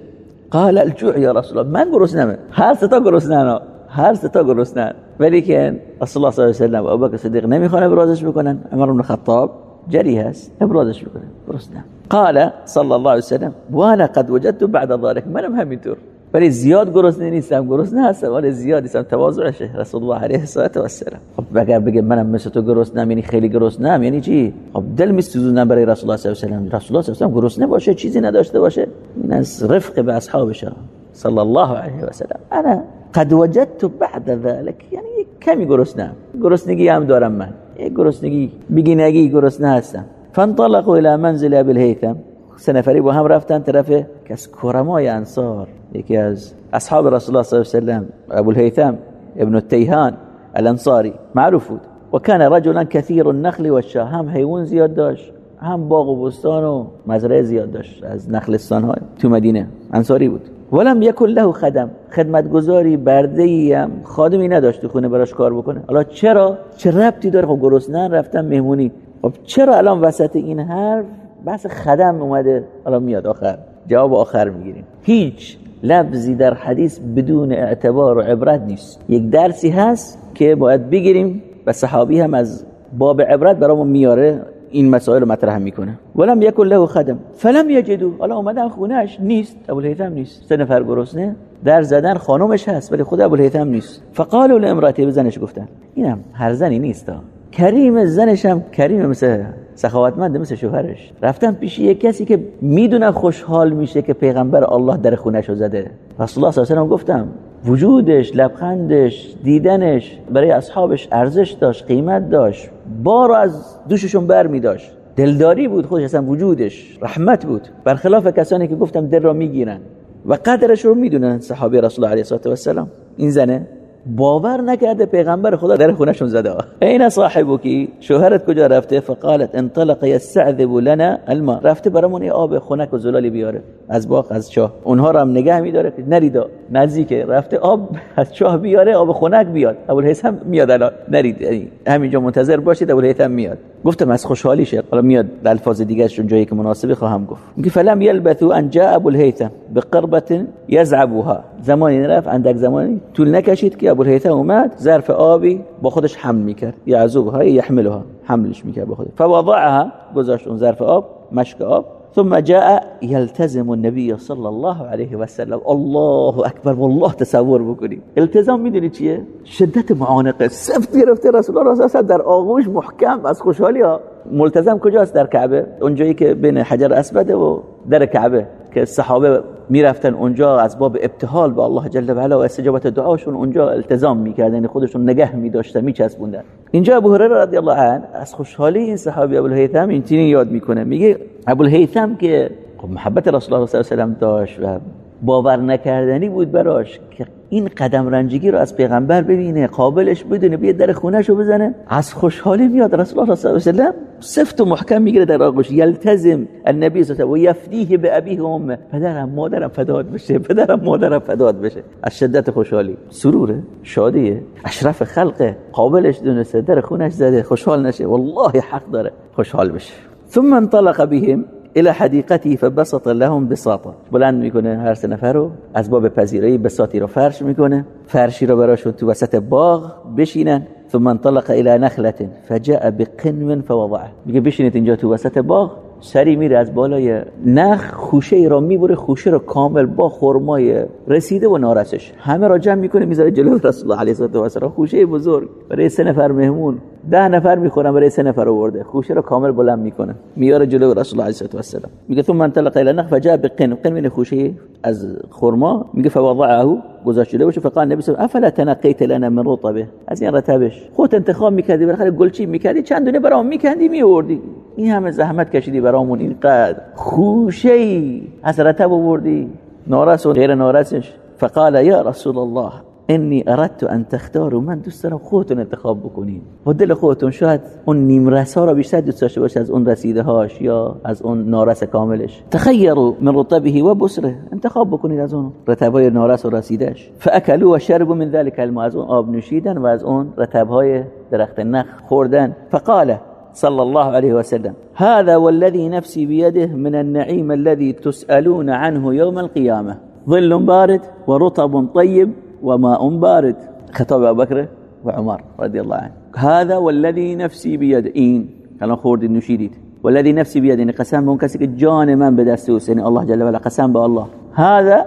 قال الجوع یا رسول الله. من گرسنمه. هر ستا گرسنه هر ستا گرسنن ولی که رسول الله صلی الله علیه و آله و ابوبکر صدیق نمی‌خوان ابرازش بکنن عمر بن خطاب جری هست ابرازش بکنن. گرسنه. قال صلی الله علیه و سلم وانا قد وجدت بعد ذلك. منم همینطور. ولی زیاد گرسنه نیستم. گرسنه هستم ولی زیاد نیستم. تواضعشه رسول الله علیه و السلام خب اگر بگه منم مثل تو گرسنم یعنی خیلی گرسنم یعنی چی؟ خب دل میسوزونم برای رسول الله صلی الله علیه و رسول الله صلی الله علیه و گرسنه باشه چیزی نداشته باشه. این از رفق به اصحابشه صلی الله علیه و سلم انا قد وجدت بعد ذلك. یعنی کمی گرسنم گرسنگی هم دارم من یک گرسنگی بگینگی گرسنه هستم فانطلقوا إلى منزل أبي الهيثم. سه نفری با هم رفتن طرف از کرمای أنصار. یکی از أصحاب رسول الله صلی الله علیه و أبو الهیثم ابن التیهان الانصاری معروف بود. و کان رجلا كثير النخل والشاه. هم حیوان زیاد داشت. هم باغ و بستان و مزرعه زیاد داشت. از نخلستان های تو مدینه. انصاری بود. ولم یکن له خدم. خدمتگزاری برده ای هم خادمی نداشت خونه براش کار بکنه. حالا چرا؟ چه ربطی داره؟ خب گرسنه رفتن مهمونی. خب چرا الان وسط این حرف بحث خدم اومده؟ حالا میاد آخر. جواب آخر می‌گیریم. هیچ لفظی در حدیث بدون اعتبار و عبرت نیست. یک درسی هست که باید بگیریم و صحابی هم از باب عبرت برامون میاره. این مسائل رو مطرح می‌کنه. ولم یکن له خدم. فلم یجدو. حالا اومدن خونهش نیست. ابو الهیثم نیست. سه نفر گرسنه. در زدن خانومش هست ولی خود ابو الهیثم نیست. فقالوا لامراته به زنش گفتن. اینم هر زنی نیست کریم زنش هم کریم مثل سخاوتمند مثل شوهرش. رفتن پیش یک کسی که می‌دونه خوشحال میشه که پیغمبر الله در خونش رو زده. رسول الله صلی الله علیه و گفتم وجودش لبخندش دیدنش برای اصحابش ارزش داشت قیمت داشت. بارو از دوششون بر می داشت. دلداری بود خودش اصلا وجودش رحمت بود. برخلاف کسانی که گفتم دل را می‌گیرن و قدرش رو می‌دونن صحابه رسول الله علیه و سلام این زنه باور نکرده پیغمبر خدا در خونشون زده. این صاحبکی شوهرت کجا رفته? فقالت انطلق یستعذب لنا الماء. رفته برامون آب خنک و زلالی بیاره. از باغ از چاه. اونها رو هم نگه میداره. که نریدا. نزدیکه. رفته آب از چاه بیاره آب خنک بیاد. ابو الهیثم میاد الان. نرید. یعنی همینجا منتظر باشید ابو الهیثم میاد. گفتم از خوشحالیشه حالا میاد الفاظ دیگه جایی که مناسبه خواهم گفت. میگه فلم یلبثوا ان جاء ابو الهیثم بقربه یزعبها. زمانی رفت اندک زمانی. طول نکشید که ابو الهیثم اومد ظرف آبی با خودش حمل می‌کرد. یعذبها یحملها. حملش می‌کرد با خودش. فوضعها گذاشت اون ظرف آب مشک آب. ثم جاء يلتزم النبي صلى الله عليه وسلم. الله اکبر والله تصور بکنید التزام می‌دونی چیه؟ شدت معانقه. سفت گرفته رسول الله صلی در آغوش محکم از خوشحالی ها. ملتزم کجاست؟ در کعبه. اونجایی که بین حجر اسود و در کعبه. که صحابه می‌رفتن اونجا از باب ابتحال به الله جل و علا و استجابت دعاشون اونجا التزام می‌کردن یعنی خودشون نگه میداشتن میچسبوندن. اینجا ابو هریره رضی الله عنه از خوشحالی این صحابی ابو الهیثم این یاد می‌کنه. میگه ابو الهیثم که خب محبت رسول الله صلی الله علیه و داشت و باور نکردنی بود براش که این قدم رنجگی رو از پیغمبر ببینه قابلش بدونه بیاد در خونش رو بزنه. از خوشحالی میاد رسول الله صلی الله علیه و سلم. سفت و محکم می‌گیره در آغوش. یلتزم النبی صلی الله علیه و یفدیه به ابیه امه پدرم مادرم فداد بشه. پدرم مادرم فداد بشه. از شدت خوشحالی. سروره. شادیه. اشرف خلقه. قابلش دونسته. در خونش زده. خوشحال نشه. والله حق داره. خوشحال بشه. ثم انطلق بهم. الى حدیقتی فبسط لهم بساطا. بلند می‌کنه هر سه نفر رو از باب پذیرایی بساطی رو فرش می‌کنه. فرشی رو براشون تو وسط باغ بشینن. ثم انطلق الى نخلة فجاء بقنو فوضعه. میگه بشینید اینجا تو وسط باغ. سری میره از بالای نخ خوشه ای را می‌بره خوشه را کامل با خرمای رسیده و نارسش. همه را جمع می‌کنه می‌ذاره جلو رسول الله علیه و سلم خوشه بزرگ. برای سه نفر مهمون. ده نفر می‌خورن برای سه نفر آورده. خوشه را کامل بلند می‌کنه. میاره جلو رسول الله علیه و سلم میگه ثم انطلق الى نخ فجاء بقن. قن من خوشه از خرما میگه فوضعه گذاشت جلوش فقال النبی صلی افلا تنقیت لنا من رطبه؟ از این رطبش. خودت انتخاب می‌کردی بالاخره گلچی می‌کردی چند دونه برام میکندی میوردی این همه زحمت کشیدی برامون اینقدر خوشه ای از رطب آوردی. نارس و غیر نارسش فقال یا رسول الله انی أردت أن تختاروا من دوست دارم خودتون انتخاب بکنین با دل خودتون شاید اون نیم رسا را بیشتر دوست داشته باشه از اون رسیده هاش یا از اون نارس کاملش. تخیروا من رطبه و بسره انتخاب بکنید از اون رطبای نارس و رسیدهش فاکلوا و شربوا من ذلك الماء از اون آب نوشیدن و از اون رطبهای درخت نخ خوردن. فقال صلى الله عليه وسلم هذا والذي نفسي بيده من النعيم الذي تسألون عنه يوم القيامة. ظل بارد ورطب طيب وماء بارد خطاب أبو بكر وعمر رضي الله عنه. هذا والذي نفسي بيده این الان خوردید والذي نفسي بيده یعنی قسم به اون جان من به یعنی الله جل و علا قسم به الله. هذا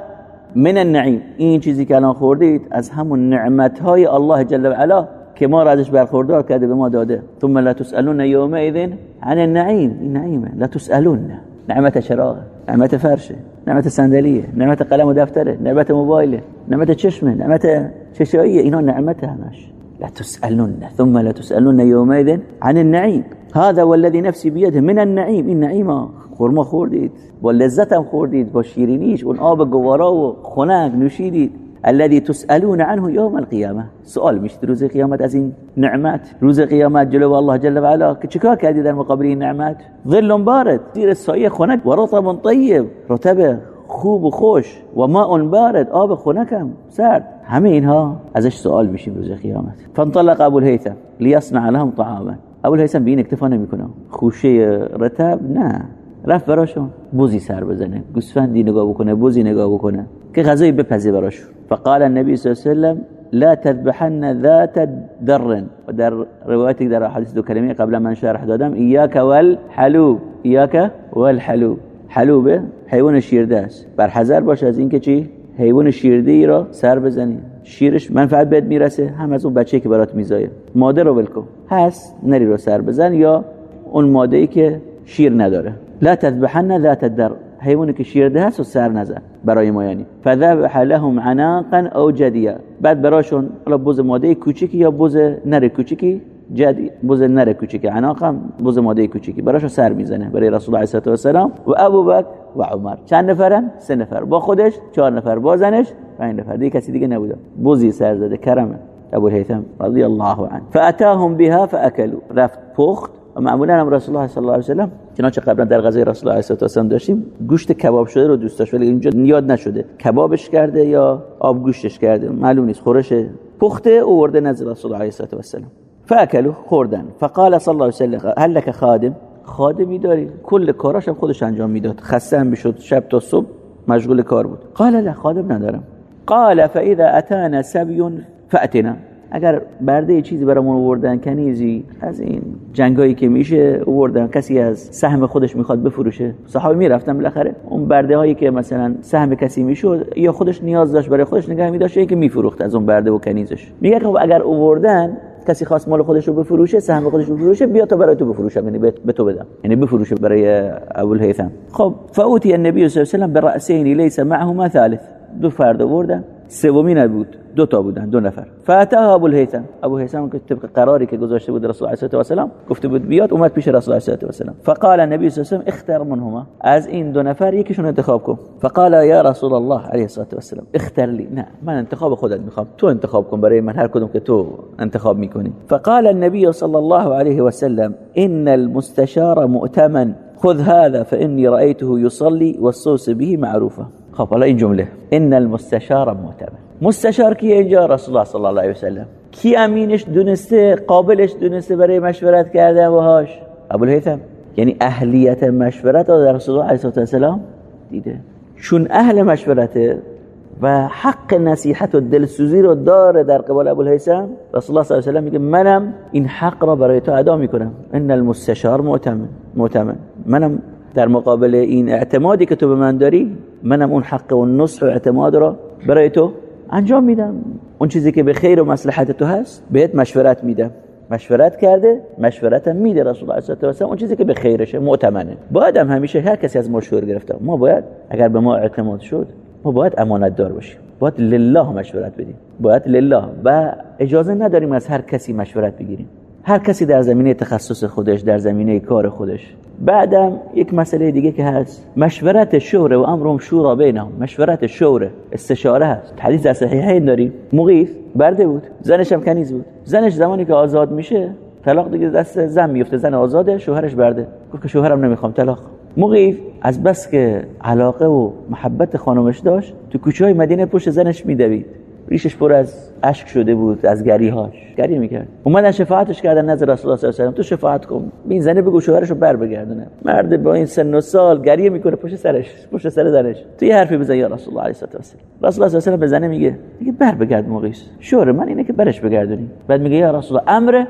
من النعیم این چیزی که الان خوردید از همون نعمت های الله جل و علا که ما را ازش برخوردار کرده به ما داده. ثم لا تسألون یومئذ عن النعیم. این نعیمه. لا تسألون. نعمت چراغ نعمت فرشه. نعمت صندلیه نعمت قلم و دفتره نعمت موبایله نعمت چشمه نعمت چشاییه. اینا نعمت همش. لا تسألون ثم لا تسألون يومئذ عن النعيم هذا والذي نفسي بيده من النعيم این نعیما خورما خوردید با لذتم خوردید با شیرینیش اون آب گوارا و خنک نوشیدید. الذي تسألون عنه يوم القيامه سوال میشه روز قیامت از این نعمت؟ روز قیامت جلو الله جل و علا که چیکار کردی در مقابل این ظل بارد زیر سایه خنک و رطب طیب. رطب خوب و خوش و ماء بارد آب خنکم. سرد. همه اینها ازش سوال میشیم روز قیامت. فانطلق ابو الهیثم لیصنع لهم طعاما. ابو الهیثم بین اکتفا نمی‌کنه. خوشه رتب نه. رفت براشون. بوزی سر بزنه. گوسفندی نگاه بکنه بوزی نگاه بکنه. که غذای بپزه براشون فقال النبي صلی الله علیه وسلم لا تذبحن ذات در. و در روایتی در حدیث دو کلمه قبل من شرح دادم ایاک والحلوب. ایاک والحلوب. حلوبه حیوان شیرده است. بر حذر باش از اینکه چی؟ حیوان شیرده ای را سر بزنی. شیرش منفعت بهت می‌رسه هم از اون بچه که برات میزایه. ماده رو ولکن هست نری رو سر بزن یا اون ماده ای که شیر نداره. لا تذبحن ذات الدر حیوانی که شیرده هست و سر نزن برای ما یعنی فذبح لهم عناقا او جدیا بعد براشون حالا بوز ماده کوچیکی یا بوز نر کوچیکی؟ جدی. بوز نر کوچیکی. عناقم بوز ماده کوچیکی. براشو سر می‌زنه برای رسول الله صلی الله علیه و ابو بکر و عمر. چند نفرن؟ سه نفر. با خودش چهار نفر. با زنش پنج نفر. دیگه کسی دیگه نبود بوزی سر زده کرمه. ابو الهیثم رضی الله عنه. فاتاهم بها فاكلوا رفت پخت. معمولا هم رسول الله صلی الله علیه و سلم چنانچه قبلا در غذای رسول الله صلی الله علیه و داشتیم گوشت کباب شده رو دوست داشت ولی اینجا نیاد نشده کبابش کرده یا آب گوشتش کرده معلوم نیست خورش پخته اوورده نزد رسول الله صلی الله علیه و سلم فاکلوا خوردن. فقال صلی الله علیه و سلم هل لك خادم؟ خادمی داری. کل کاراش هم خودش انجام می‌داد. خسته هم بشد شب تا صبح مشغول کار بود. قال لا خادم ندارم. قال فاذا اتانا سبي فاتنا اگر برده چیزی برامون آوردن کنیزی از این جنگایی که میشه آوردن کسی از سهم خودش می‌خواد بفروشه. صحابه می‌رفتن بالاخره. اون برده هایی که مثلا سهم کسی می‌شد یا خودش نیاز داشت برای خودش نگه میداشت که میفروخت از اون برده و کنیزش. میگه خب اگر آوردن کسی خواست مال خودش رو بفروشه سهم خودش رو بفروشه بیا تا برای تو بفروشم یعنی به تو بدم. یعنی بفروشه برای ابو الهیثم خب فاوتی النبی صلی الله علیه و سلم برأسین لیس معهما ثالث. دو فرد آوردن. سومی نبود دو تا بودن دو نفر. فاتا ابو الهیثم. ابو الهیثم که طبق قراری که گذاشته بود رسول الله صلی الله علیه و گفته بود بیاد اومد پیش رسول الله صلی الله علیه و فقال النبی صلی الله علیه و اختر منهما. از این دو نفر یکیشون انتخاب کن. فقال یا رسول الله علیه الصلاة و السلام اختر لی. نه من انتخاب خودت میخوام. تو انتخاب کن برای من هر کدوم که تو انتخاب میکنی. فقال النبي صلی الله علیه و سلم ان المستشار مؤتمن. خذ هذا فاني رايته يصلي والصوص به معروفه خب حالا این جمله. ان المستشار مؤتمن. مستشار کی اینجا؟ رسول الله صلی الله علیه و سلم کی امینش دونسته قابلش دونسته برای مشورت کردن باهاش؟ ابو الهیثم یعنی اهلیت مشورت رو در رسول الله علیه و سلم دیده. چون اهل مشورته و حق نصیحت و دلسوزی رو داره در قبال ابو الهیثم رسول الله صلی الله علیه و میگه منم این حق را برای تو ادا می‌کنم. ان المستشار مؤتمن مؤتمن منم در مقابل این اعتمادی که تو به من داری منم اون حق و نصح و اعتماد را برای تو انجام میدم. اون چیزی که به خیر و مصلحت تو هست بهت مشورت میدم. مشورت کرده مشورتم میده رسول الله صلی الله علیه و اون چیزی که به خیرشه معتمنه. باید هم همیشه هر کسی از ما شور گرفته. ما باید اگر به ما اعتماد شد ما باید امانت دار باشیم. باید لله مشورت بدیم. باید لله. و اجازه نداریم از هر کسی مشورت بگیریم. هر کسی در زمینه تخصص خودش در زمینه کار خودش. بعدم یک مسئله دیگه که هست. مشورت شوره و امرهم شورا بینهم. مشورت شوره استشاره هست. حدیث در صحیحین داریم. مغیث برده بود. زنش هم کنیز بود. زنش زمانی که آزاد میشه طلاق دیگه دست زن میفته زن آزاده شوهرش برده. گفت که شوهرم نمی‌خوام طلاق. مغیث از بس که علاقه و محبت خانمش داشت تو کوچه های مدینه پشت زنش میدوید. ریشش پر از اشک شده بود از گریهاش گریه می‌کرد. اومدن شفاعتش کردن نظر رسول الله صلی الله علیه و تو شفاعت کن. این زنه بگو شوهرشو بر بگردونه مرد با این سن و سال گریه می‌کنه پشت سرش پشت سر زنش. تو یه حرفی بزن یا رسول الله علیه و رسول الله صلی الله علیه و به زنه میگه میگه بر بگرد مقیس شوهر من اینه که برش بگردونی. بعد میگه یا رسول الله امره؟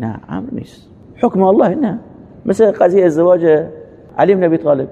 نه امر نیست. حکم الله نه. مثل قضیه ازدواج علی بن ابی طالب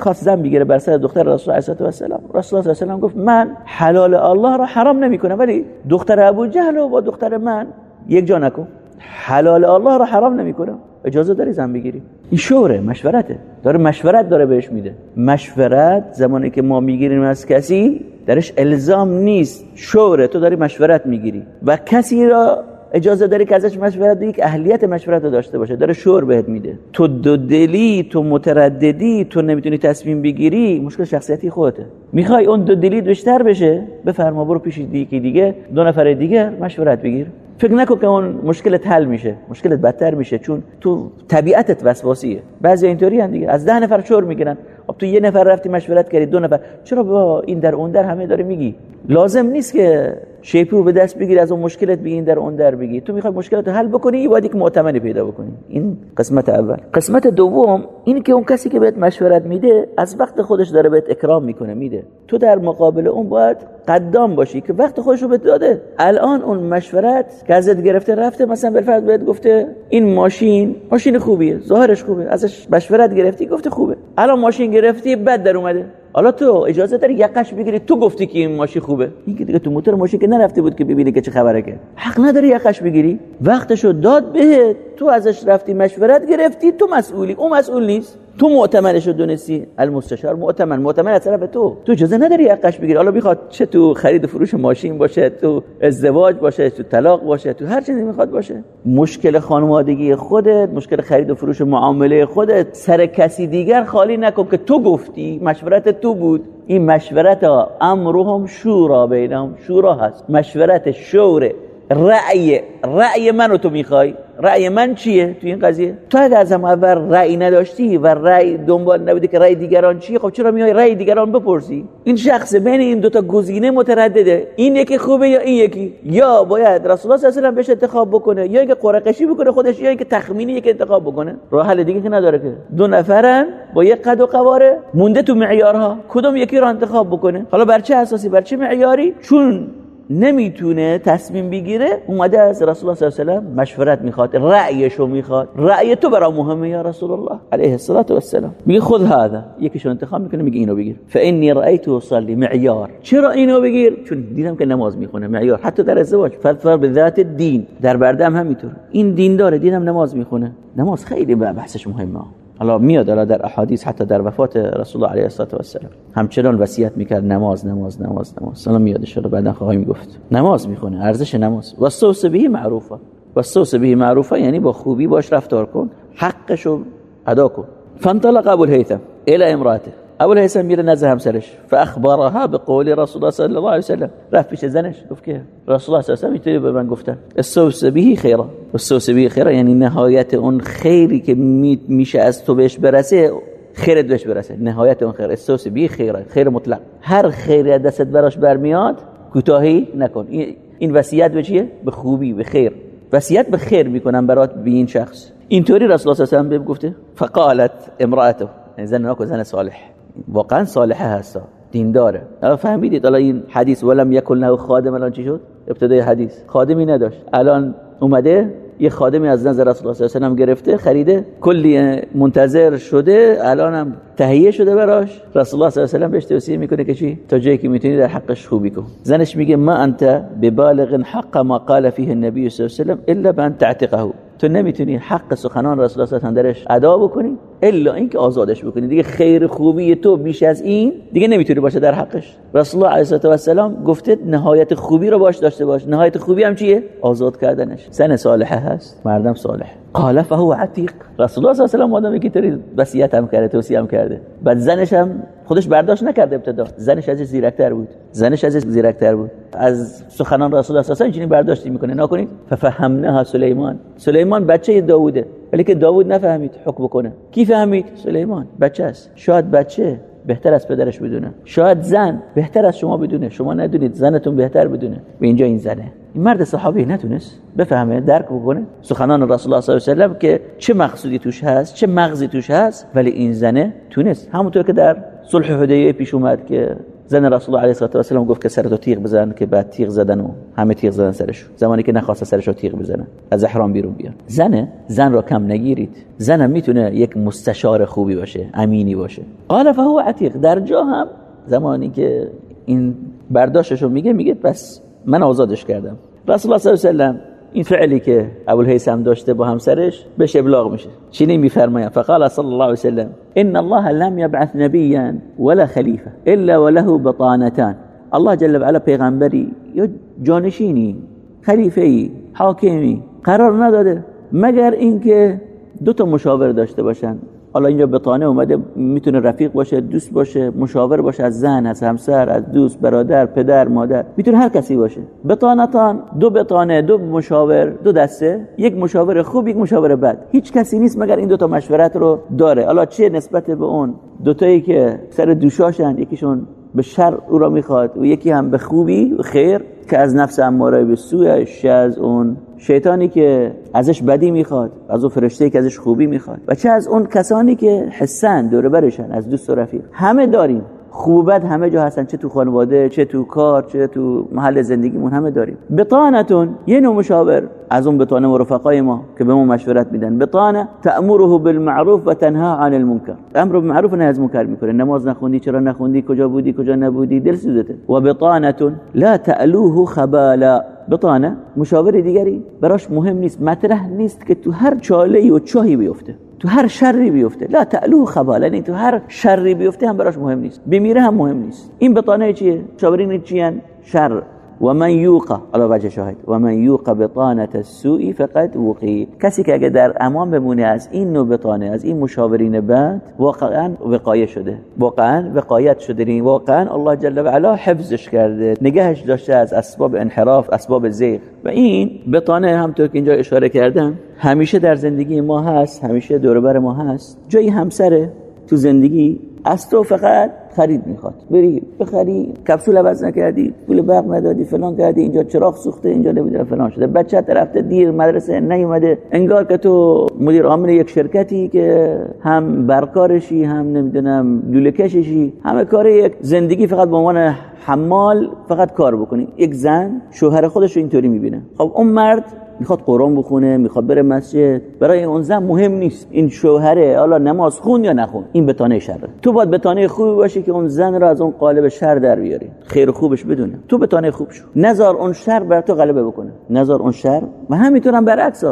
خواست زن بگیره بر سر دختر رسول الله علیه و رسول الله صلی الله گفت من حلال الله را حرام نمی‌کنم ولی دختر ابو جهل و با دختر من یک جا نکن. حلال الله را حرام نمی‌کنم. اجازه داری زن بگیری؟ این شوره مشورته. داره مشورت داره بهش میده. مشورت زمانی که ما می‌گیریم از کسی درش الزام نیست. شوره تو داری مشورت می‌گیری. و کسی را اجازه داری که ازش مشورت که اهلیت مشورت رو داشته باشه. داره شور بهت میده. تو دو دلی تو مترددی تو نمی‌تونی تصمیم بگیری مشکل شخصیتی خودته. می‌خوای اون دو دلی بیشتر بشه؟ بفرما برو پیش دیگه دیگه دو نفر دیگه مشورت بگیر. فکر نکن که اون مشکلت حل میشه. مشکلت بدتر میشه چون تو طبیعتت وسواسیه. بعضی اینطوری هم دیگه. از ده نفر شور می‌گیرن. خب تو یه نفر رفتی مشورت کردی دو نفر. چرا با این در اون در همه داری میگی؟ لازم نیست که شیپور به دست بگیری از اون مشکلت این در اون در بگی تو می‌خوای مشکلات حل بکنی باید یک معتمدی پیدا بکنی. این قسمت اول. قسمت دوم این که اون کسی که بهت مشورت میده از وقت خودش داره بهت اکرام می‌کنه میده. تو در مقابل اون باید قدام باشی که وقت خودش رو بهت داده. الان اون مشورت که ازت گرفته رفته مثلا بالفرض بهت گفته این ماشین ماشین خوبیه ظاهرش خوبه. ازش مشورت گرفتی گفته خوبه. الان ماشین گرفتی بد در اومده. حالا تو اجازه داری یقش بگیری؟ تو گفتی که این ماشین خوبه. این که دیگه تو موتور ماشین که نرفته بود که ببینی که چه خبره که. حق نداری یقش بگیری. وقتشو داد بهت. تو ازش رفتی مشورت گرفتی. تو مسئولی. اون مسئول نیست. تو معتمدش رو دونستی؟ المستشار معتمد معتمد از طرف تو. تو اجازه نداری حقش بگیری. حالا بخواد چه تو خرید و فروش ماشین باشه تو ازدواج باشه تو طلاق باشه تو هر چیزی می‌خواد باشه. مشکل خانوادگی خودت مشکل خرید و فروش معامله خودت. سر کسی دیگر خالی نکن که تو گفتی مشورت تو بود. این مشورت امرهم شورا بینهم. شورا هست. مشورت شوره. رأی رأی منو تو می‌خوای؟ رأی من چیه تو این قضیه؟ تو اگر از هم اول رأی نداشتی و رأی دنبال نبودی که رأی دیگران چیه خب چرا میای رأی دیگران بپرسی؟ این شخص بین این دوتا گزینه متردده. این یکی خوبه یا این یکی؟ یا باید رسول الله صلی الله علیه و بهش انتخاب بکنه یا اینکه قرقشی بکنه خودش یا اینکه تخمینی یک انتخاب بکنه؟ راه حل دیگه که نداره که. دو نفرن با یک قد و قواره مونده تو معیارها. کدوم یکی رو انتخاب بکنه؟ حالا بر چه اساسی؟ بر چه معیاری؟ چون نمی‌تونه تصمیم بگیره اومده از رسول الله صلی الله علیه و مشورت می‌خواد رأیشو می‌خواد. رأی تو برای مهمه یا رسول الله؟ علیه الصلاه و السلام میگه خود هذا. یکیشو انتخاب می‌کنه میگه اینو بگیر. فانی رأیته صلی معیار چرا اینو بگیر؟ چون دیدم که نماز می‌خونه معیار. حتی در ازدواج فر به ذات دین. در بردم همینطور. این دین داره دیدم نماز می‌خونه. نماز خیلی بحثش مهمه. حالا میاد حالا در احادیث حتی در وفات رسول الله علیه و السلام همچنان وصیت می‌کرد نماز نماز نماز نماز. سلام میاد شده بعدا خواهیم گفت. نماز می‌خونه ارزش نماز. و سوس به معروفه. و سوس به معروفه یعنی با خوبی باش رفتار کن حقشو ادا کن. فانطلق ابو الهیثم الى امراته. ابو الهیثم میره نزد همسرش. فاخبرها بقول رسول الله صلی الله علیه وسلم. رفت پیش زنش. گفت که رسول الله صلی الله علیه به من گفتن. السوس به خیره السوس به خیره یعنی نهایت اون خیری که میشه از تو بهش برسه خیرت بهش برسه. نهایت اون خیر. السوس به خیره خیر مطلق. هر خیری دستت براش برمیاد کوتاهی نکن. این وصیت به چیه؟ به خوبی به خیر. وصیت به خیر می‌کنم برات به این شخص. اینطوری رسول الله صلی الله علیه و گفته. فقالت امراته زن ناکو زن صالح. واقعا صالحه هستا. دینداره. الان فهمیدید الان این حدیث ولم یکن له خادم الان چی شد؟ ابتدای حدیث. خادمی نداشت. الان اومده یه خادمی از نظر رسول الله صلی الله علیه و گرفته خریده. کلی منتظر شده الان هم تهیه شده براش. رسول الله صلی الله علیه و بهش توصیه می‌کنه که چی؟ تا جایی که می‌تونی در حقش خوبی کن. زنش میگه ما انت ببالغ حق ما قال فيه النبي صلی الله علیه و الا بان تعتقه. تو نمی‌تونی حق سخنان رسول الله صلی الله علیه و درش ادا بکنی؟ الا اینکه آزادش بکنی. دیگه خیر خوبی تو بیش از این دیگه نمی‌تونی باشه در حقش. رسول الله علیه و السلام گفته نهایت خوبی رو باش داشته باش. نهایت خوبی هم چیه؟ آزاد کردنش. زن صالحه هست. مردم صالح. قال فهو عتیق. رسول الله صلی الله علیه و آله که طوری وصیت هم کرده توصیه هم کرده. بعد زنش هم خودش برداشت نکرده ابتدا. زنش از زیرکتر بود. زنش از زیرکتر بود. از سخنان رسول الله صلی الله علیه و برداشتی می‌کنه. نکنید. ففهمناها سلیمان. سلیمان بچه داووده. ولی که داوود نفهمید حکم بکنه. کی فهمید؟ سلیمان. بچه است. شاید بچه بهتر از پدرش بدونه. شاید زن بهتر از شما بدونه. شما ندونید زنتون بهتر بدونه. به اینجا این زنه. این مرد صحابی نتونست بفهمه درک بکنه. سخنان رسول الله صلی الله علیه و که چه مقصودی توش هست چه مغزی توش هست ولی این زنه تونست. همونطور که در صلح حدیبیه پیش اومد که زن رسول الله علیه السلام گفت که سرتو تیغ بزن که بعد تیغ زدن و همه تیغ زدن سرش. زمانی که نخواست سرشو تیغ بزنن از احرام بیرون بیان زنه؟ زن را کم نگیرید. زن می‌تونه یک مستشار خوبی باشه امینی باشه. قال فهو عتیق. در جا هم زمانی که این برداشتشو میگه میگه بس من آزادش کردم. رسول الله صلی الله علیه و این فعلی که ابوالهیثم داشته با همسرش بهش ابلاغ میشه. چینی میفرماید فقال صلی الله علیه وسلم ان الله لم يبعث نبيا ولا خلیفه الا وله بطانتان. الله جل وعلا پیغمبری یا جانشینی خلیفه حاکمی قرار نداده مگر اینکه دو تا مشاور داشته باشن؟ حالا اینجا بطانه اومده می‌تونه رفیق باشه دوست باشه مشاور باشه از زن از همسر از دوست برادر پدر مادر می‌تونه هر کسی باشه. بطانتان دو بطانه دو مشاور دو دسته یک مشاور خوب یک مشاور بد. هیچ کسی نیست مگر این دو تا مشورت رو داره. حالا چه نسبت به اون دوتایی که سر دوشاشن؟ یکیشون به شر او را می‌خواد و یکی هم به خوبی و خیر. که از نفس اماره به سویش از اون شیطانی که ازش بدی می‌خواد از اون فرشته که ازش خوبی می‌خواد و چه از اون کسانی که حسن دور برشن از دوست و رفیق. همه داریم. خوب بد همه جا هستن. چه تو خانواده چه تو کار چه تو محل زندگیمون همه داریم. بطانتون یه نوع مشاور از اون بطانه و رفقای ما که به ما مشورت میدن. بطانه تأمره بالمعروف و تنها عن المنکر. امر بالمعروف نه از منکر می‌کنه. نماز نخوندی چرا نخوندی کجا بودی کجا نبودی دل سوزته. و بطانتون لا تألوه خبالا. بطانه مشاور دیگری براش مهم نیست مطرح نیست که تو هر چاله و چاهی بیفته. تو هر شری بیفته. لا تعلو خبال یعنی تو هر شری بیفته هم براش مهم نیست. بمیره هم مهم نیست. این بطانه چیه؟ شاورین چیان شر. و من یوقع الله وجه شاهد. و من یوقع بطانه السوء فقد وقی کسی که اگه در امان بمونه از این نوع بطانه از این مشاورین بد واقعا وقایه شده. واقعا وقایت شده. این واقعا الله جل و علا حفظش کرده. نگهش داشته از اسباب انحراف اسباب زیغ. و این بطانه همطور که اینجا اشاره کردم همیشه در زندگی ما هست همیشه دوربر ما هست. جایی همسره تو زندگی از تو فقط خرید می‌خواد. بری بخری کپسول عوض نکردی پول برق ندادی فلان کردی اینجا چراغ سوخته اینجا نمی‌دونم فلان شده. بچه رفته دیر مدرسه نیومده. انگار که تو مدیر عامل یک شرکتی که هم برکارشی هم نمی‌دونم لوله همه کار یک زندگی فقط به عنوان حمال فقط کار بکنی. یک زن شوهر خودش رو اینطوری می‌بینه. خب اون مرد می‌خواد قرآن بخونه می‌خواد بره مسجد. برای اون زن مهم نیست. این شوهره. حالا نماز خون یا نخون؟ این بتانه شره. تو باید بتانه خوبی باشی که اون زن رو از اون قالب شر در بیاری. خیر خوبش بدونه. تو بتانه خوب شو. نزار اون شر بر تو غلبه بکنه. نزار اون شر. و همینطورم برعکس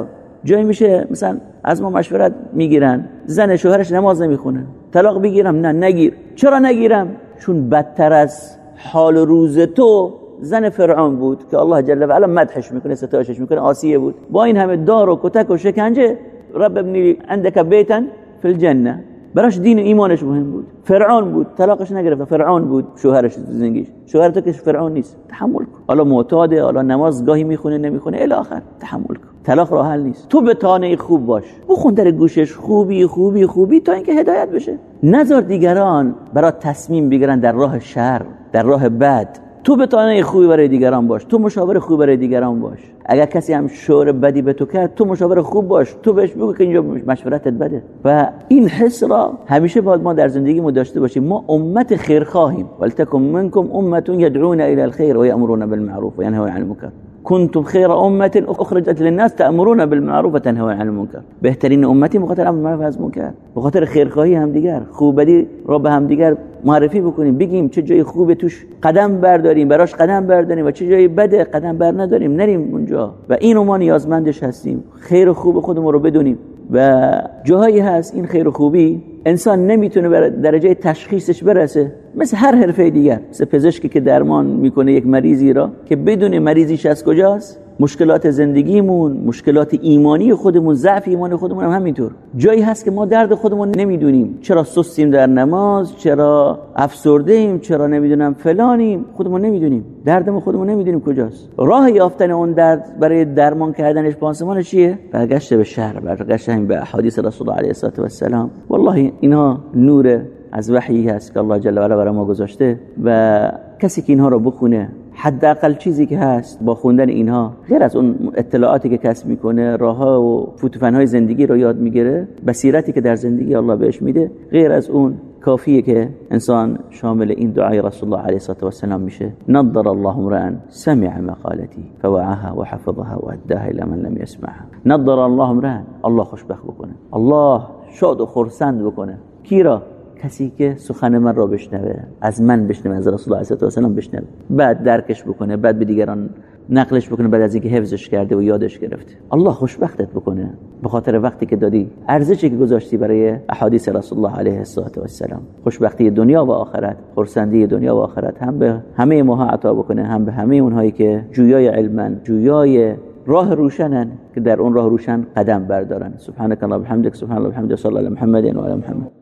جایی میشه مثلا از ما مشورت می‌گیرن. زن شوهرش نماز نمی‌خونه. طلاق بگیرم. نه نگیر. چرا نگیرم؟ چون بدتر از حال روز تو زن فرعون بود که الله جل و علا مدحش می‌کنه ستایشش می‌کنه آسیه بود. با این همه دار و کتک و شکنجه رب ابنی عندك بیتا فی الجنه براش دین و ایمانش مهم بود. فرعون بود طلاقش نگرفت. فرعون بود شوهرش زندگیش شوهر تو که فرعون نیست. تحمل کن. حالا معتاده حالا نماز گاهی می‌خونه نمی‌خونه. الی آخر. تحمل کن. طلاق راه حل نیست. تو به تانه خوب باش. بخون در گوشش. خوبی خوبی خوبی تا اینکه هدایت بشه. نظر دیگران برای تصمیم بگیرن در راه شر در راه بد. تو بتانه خوبی برای دیگران باش تو مشاور خوبی برای دیگران باش. اگر کسی هم شور بدی به تو کرد تو مشاور خوب باش. تو بهش بگو که اینجا مشورتت بده. و این حس را همیشه باید ما در زندگی ما داشته باشیم. ما امت خیر خواهیم ولتکن منکم امت یدعون الى الخیر و یامرون بالمعروف و ینهون عن المنکر. کنتم خیر امت اخرجت للناس تأمرون بالمعروف و تنهون عن المنکر بهترین امتی بخاطر امر معروف از منکر بخاطر خیرخواهی هم دیگر خوب بدی را به هم دیگر. معرفی بکنیم بگیم چه جای خوبه توش. قدم برداریم براش قدم برداریم و چه جای بده قدم بر نداریم نریم اونجا. و این ما نیازمندش هستیم. خیر و خوب خودمون رو بدونیم. و جاهایی هست این خیر و خوبی انسان نمی‌تونه به درجه تشخیصش برسه. مثل هر حرفه دیگر. مثل پزشکی که درمان می‌کنه یک مریضی را که بدون مریضیش از کجاست؟ مشکلات زندگیمون مشکلات ایمانی خودمون ضعف ایمان خودمون هم همینطور. جایی هست که ما درد خودمون نمی‌دونیم. چرا سستیم در نماز چرا افسرده ایم چرا نمی‌دونم فلانیم. خودمون نمی‌دونیم. دردمون خودمون نمی‌دونیم کجاست. راه یافتن اون درد برای درمان کردنش پانسمان چیه؟ برگشت به شهر برگشت به احادیث رسول الله علیه و السلام والله اینها نور از وحیی هست که الله جل و علا برای ما گذاشته و کسی که اینها رو بخونه حداقل چیزی که هست با خوندن اینها غیر از اون اطلاعاتی که کسب می‌کنه راه و های زندگی رو یاد می‌گیره بصیرتی که در زندگی الله بهش میده غیر از اون کافیه که انسان شامل این دعای رسول الله علیه و السلام میشه. نظر الله امرا سمع مقالتی فوعاها وحفظها واداها الى من لم يسمعها نظر الله امرا الله خوشبخت بکنه. الله شاد و خرسند بکنه. کی را؟ کسی که سخن من را بشنوه. از من بشنوه از رسول الله علیه و بشنوه. بعد درکش بکنه بعد به دیگران نقلش بکنه بعد از اینکه حفظش کرده و یادش گرفته. الله خوشبختت بکنه. به خاطر وقتی که دادی ارزشی که گذاشتی برای احادیث رسول الله علیه السلام خوشبختی دنیا و آخرت خرسندی دنیا و آخرت. هم به همه ماها عطا بکنه هم به همه اونهایی که جویای علمن جویای راه روشنن که در اون راه روشن قدم بردارن. سبحانك الله بحمدك سبحان الله بحمده صلی الله علی محمد و محمد.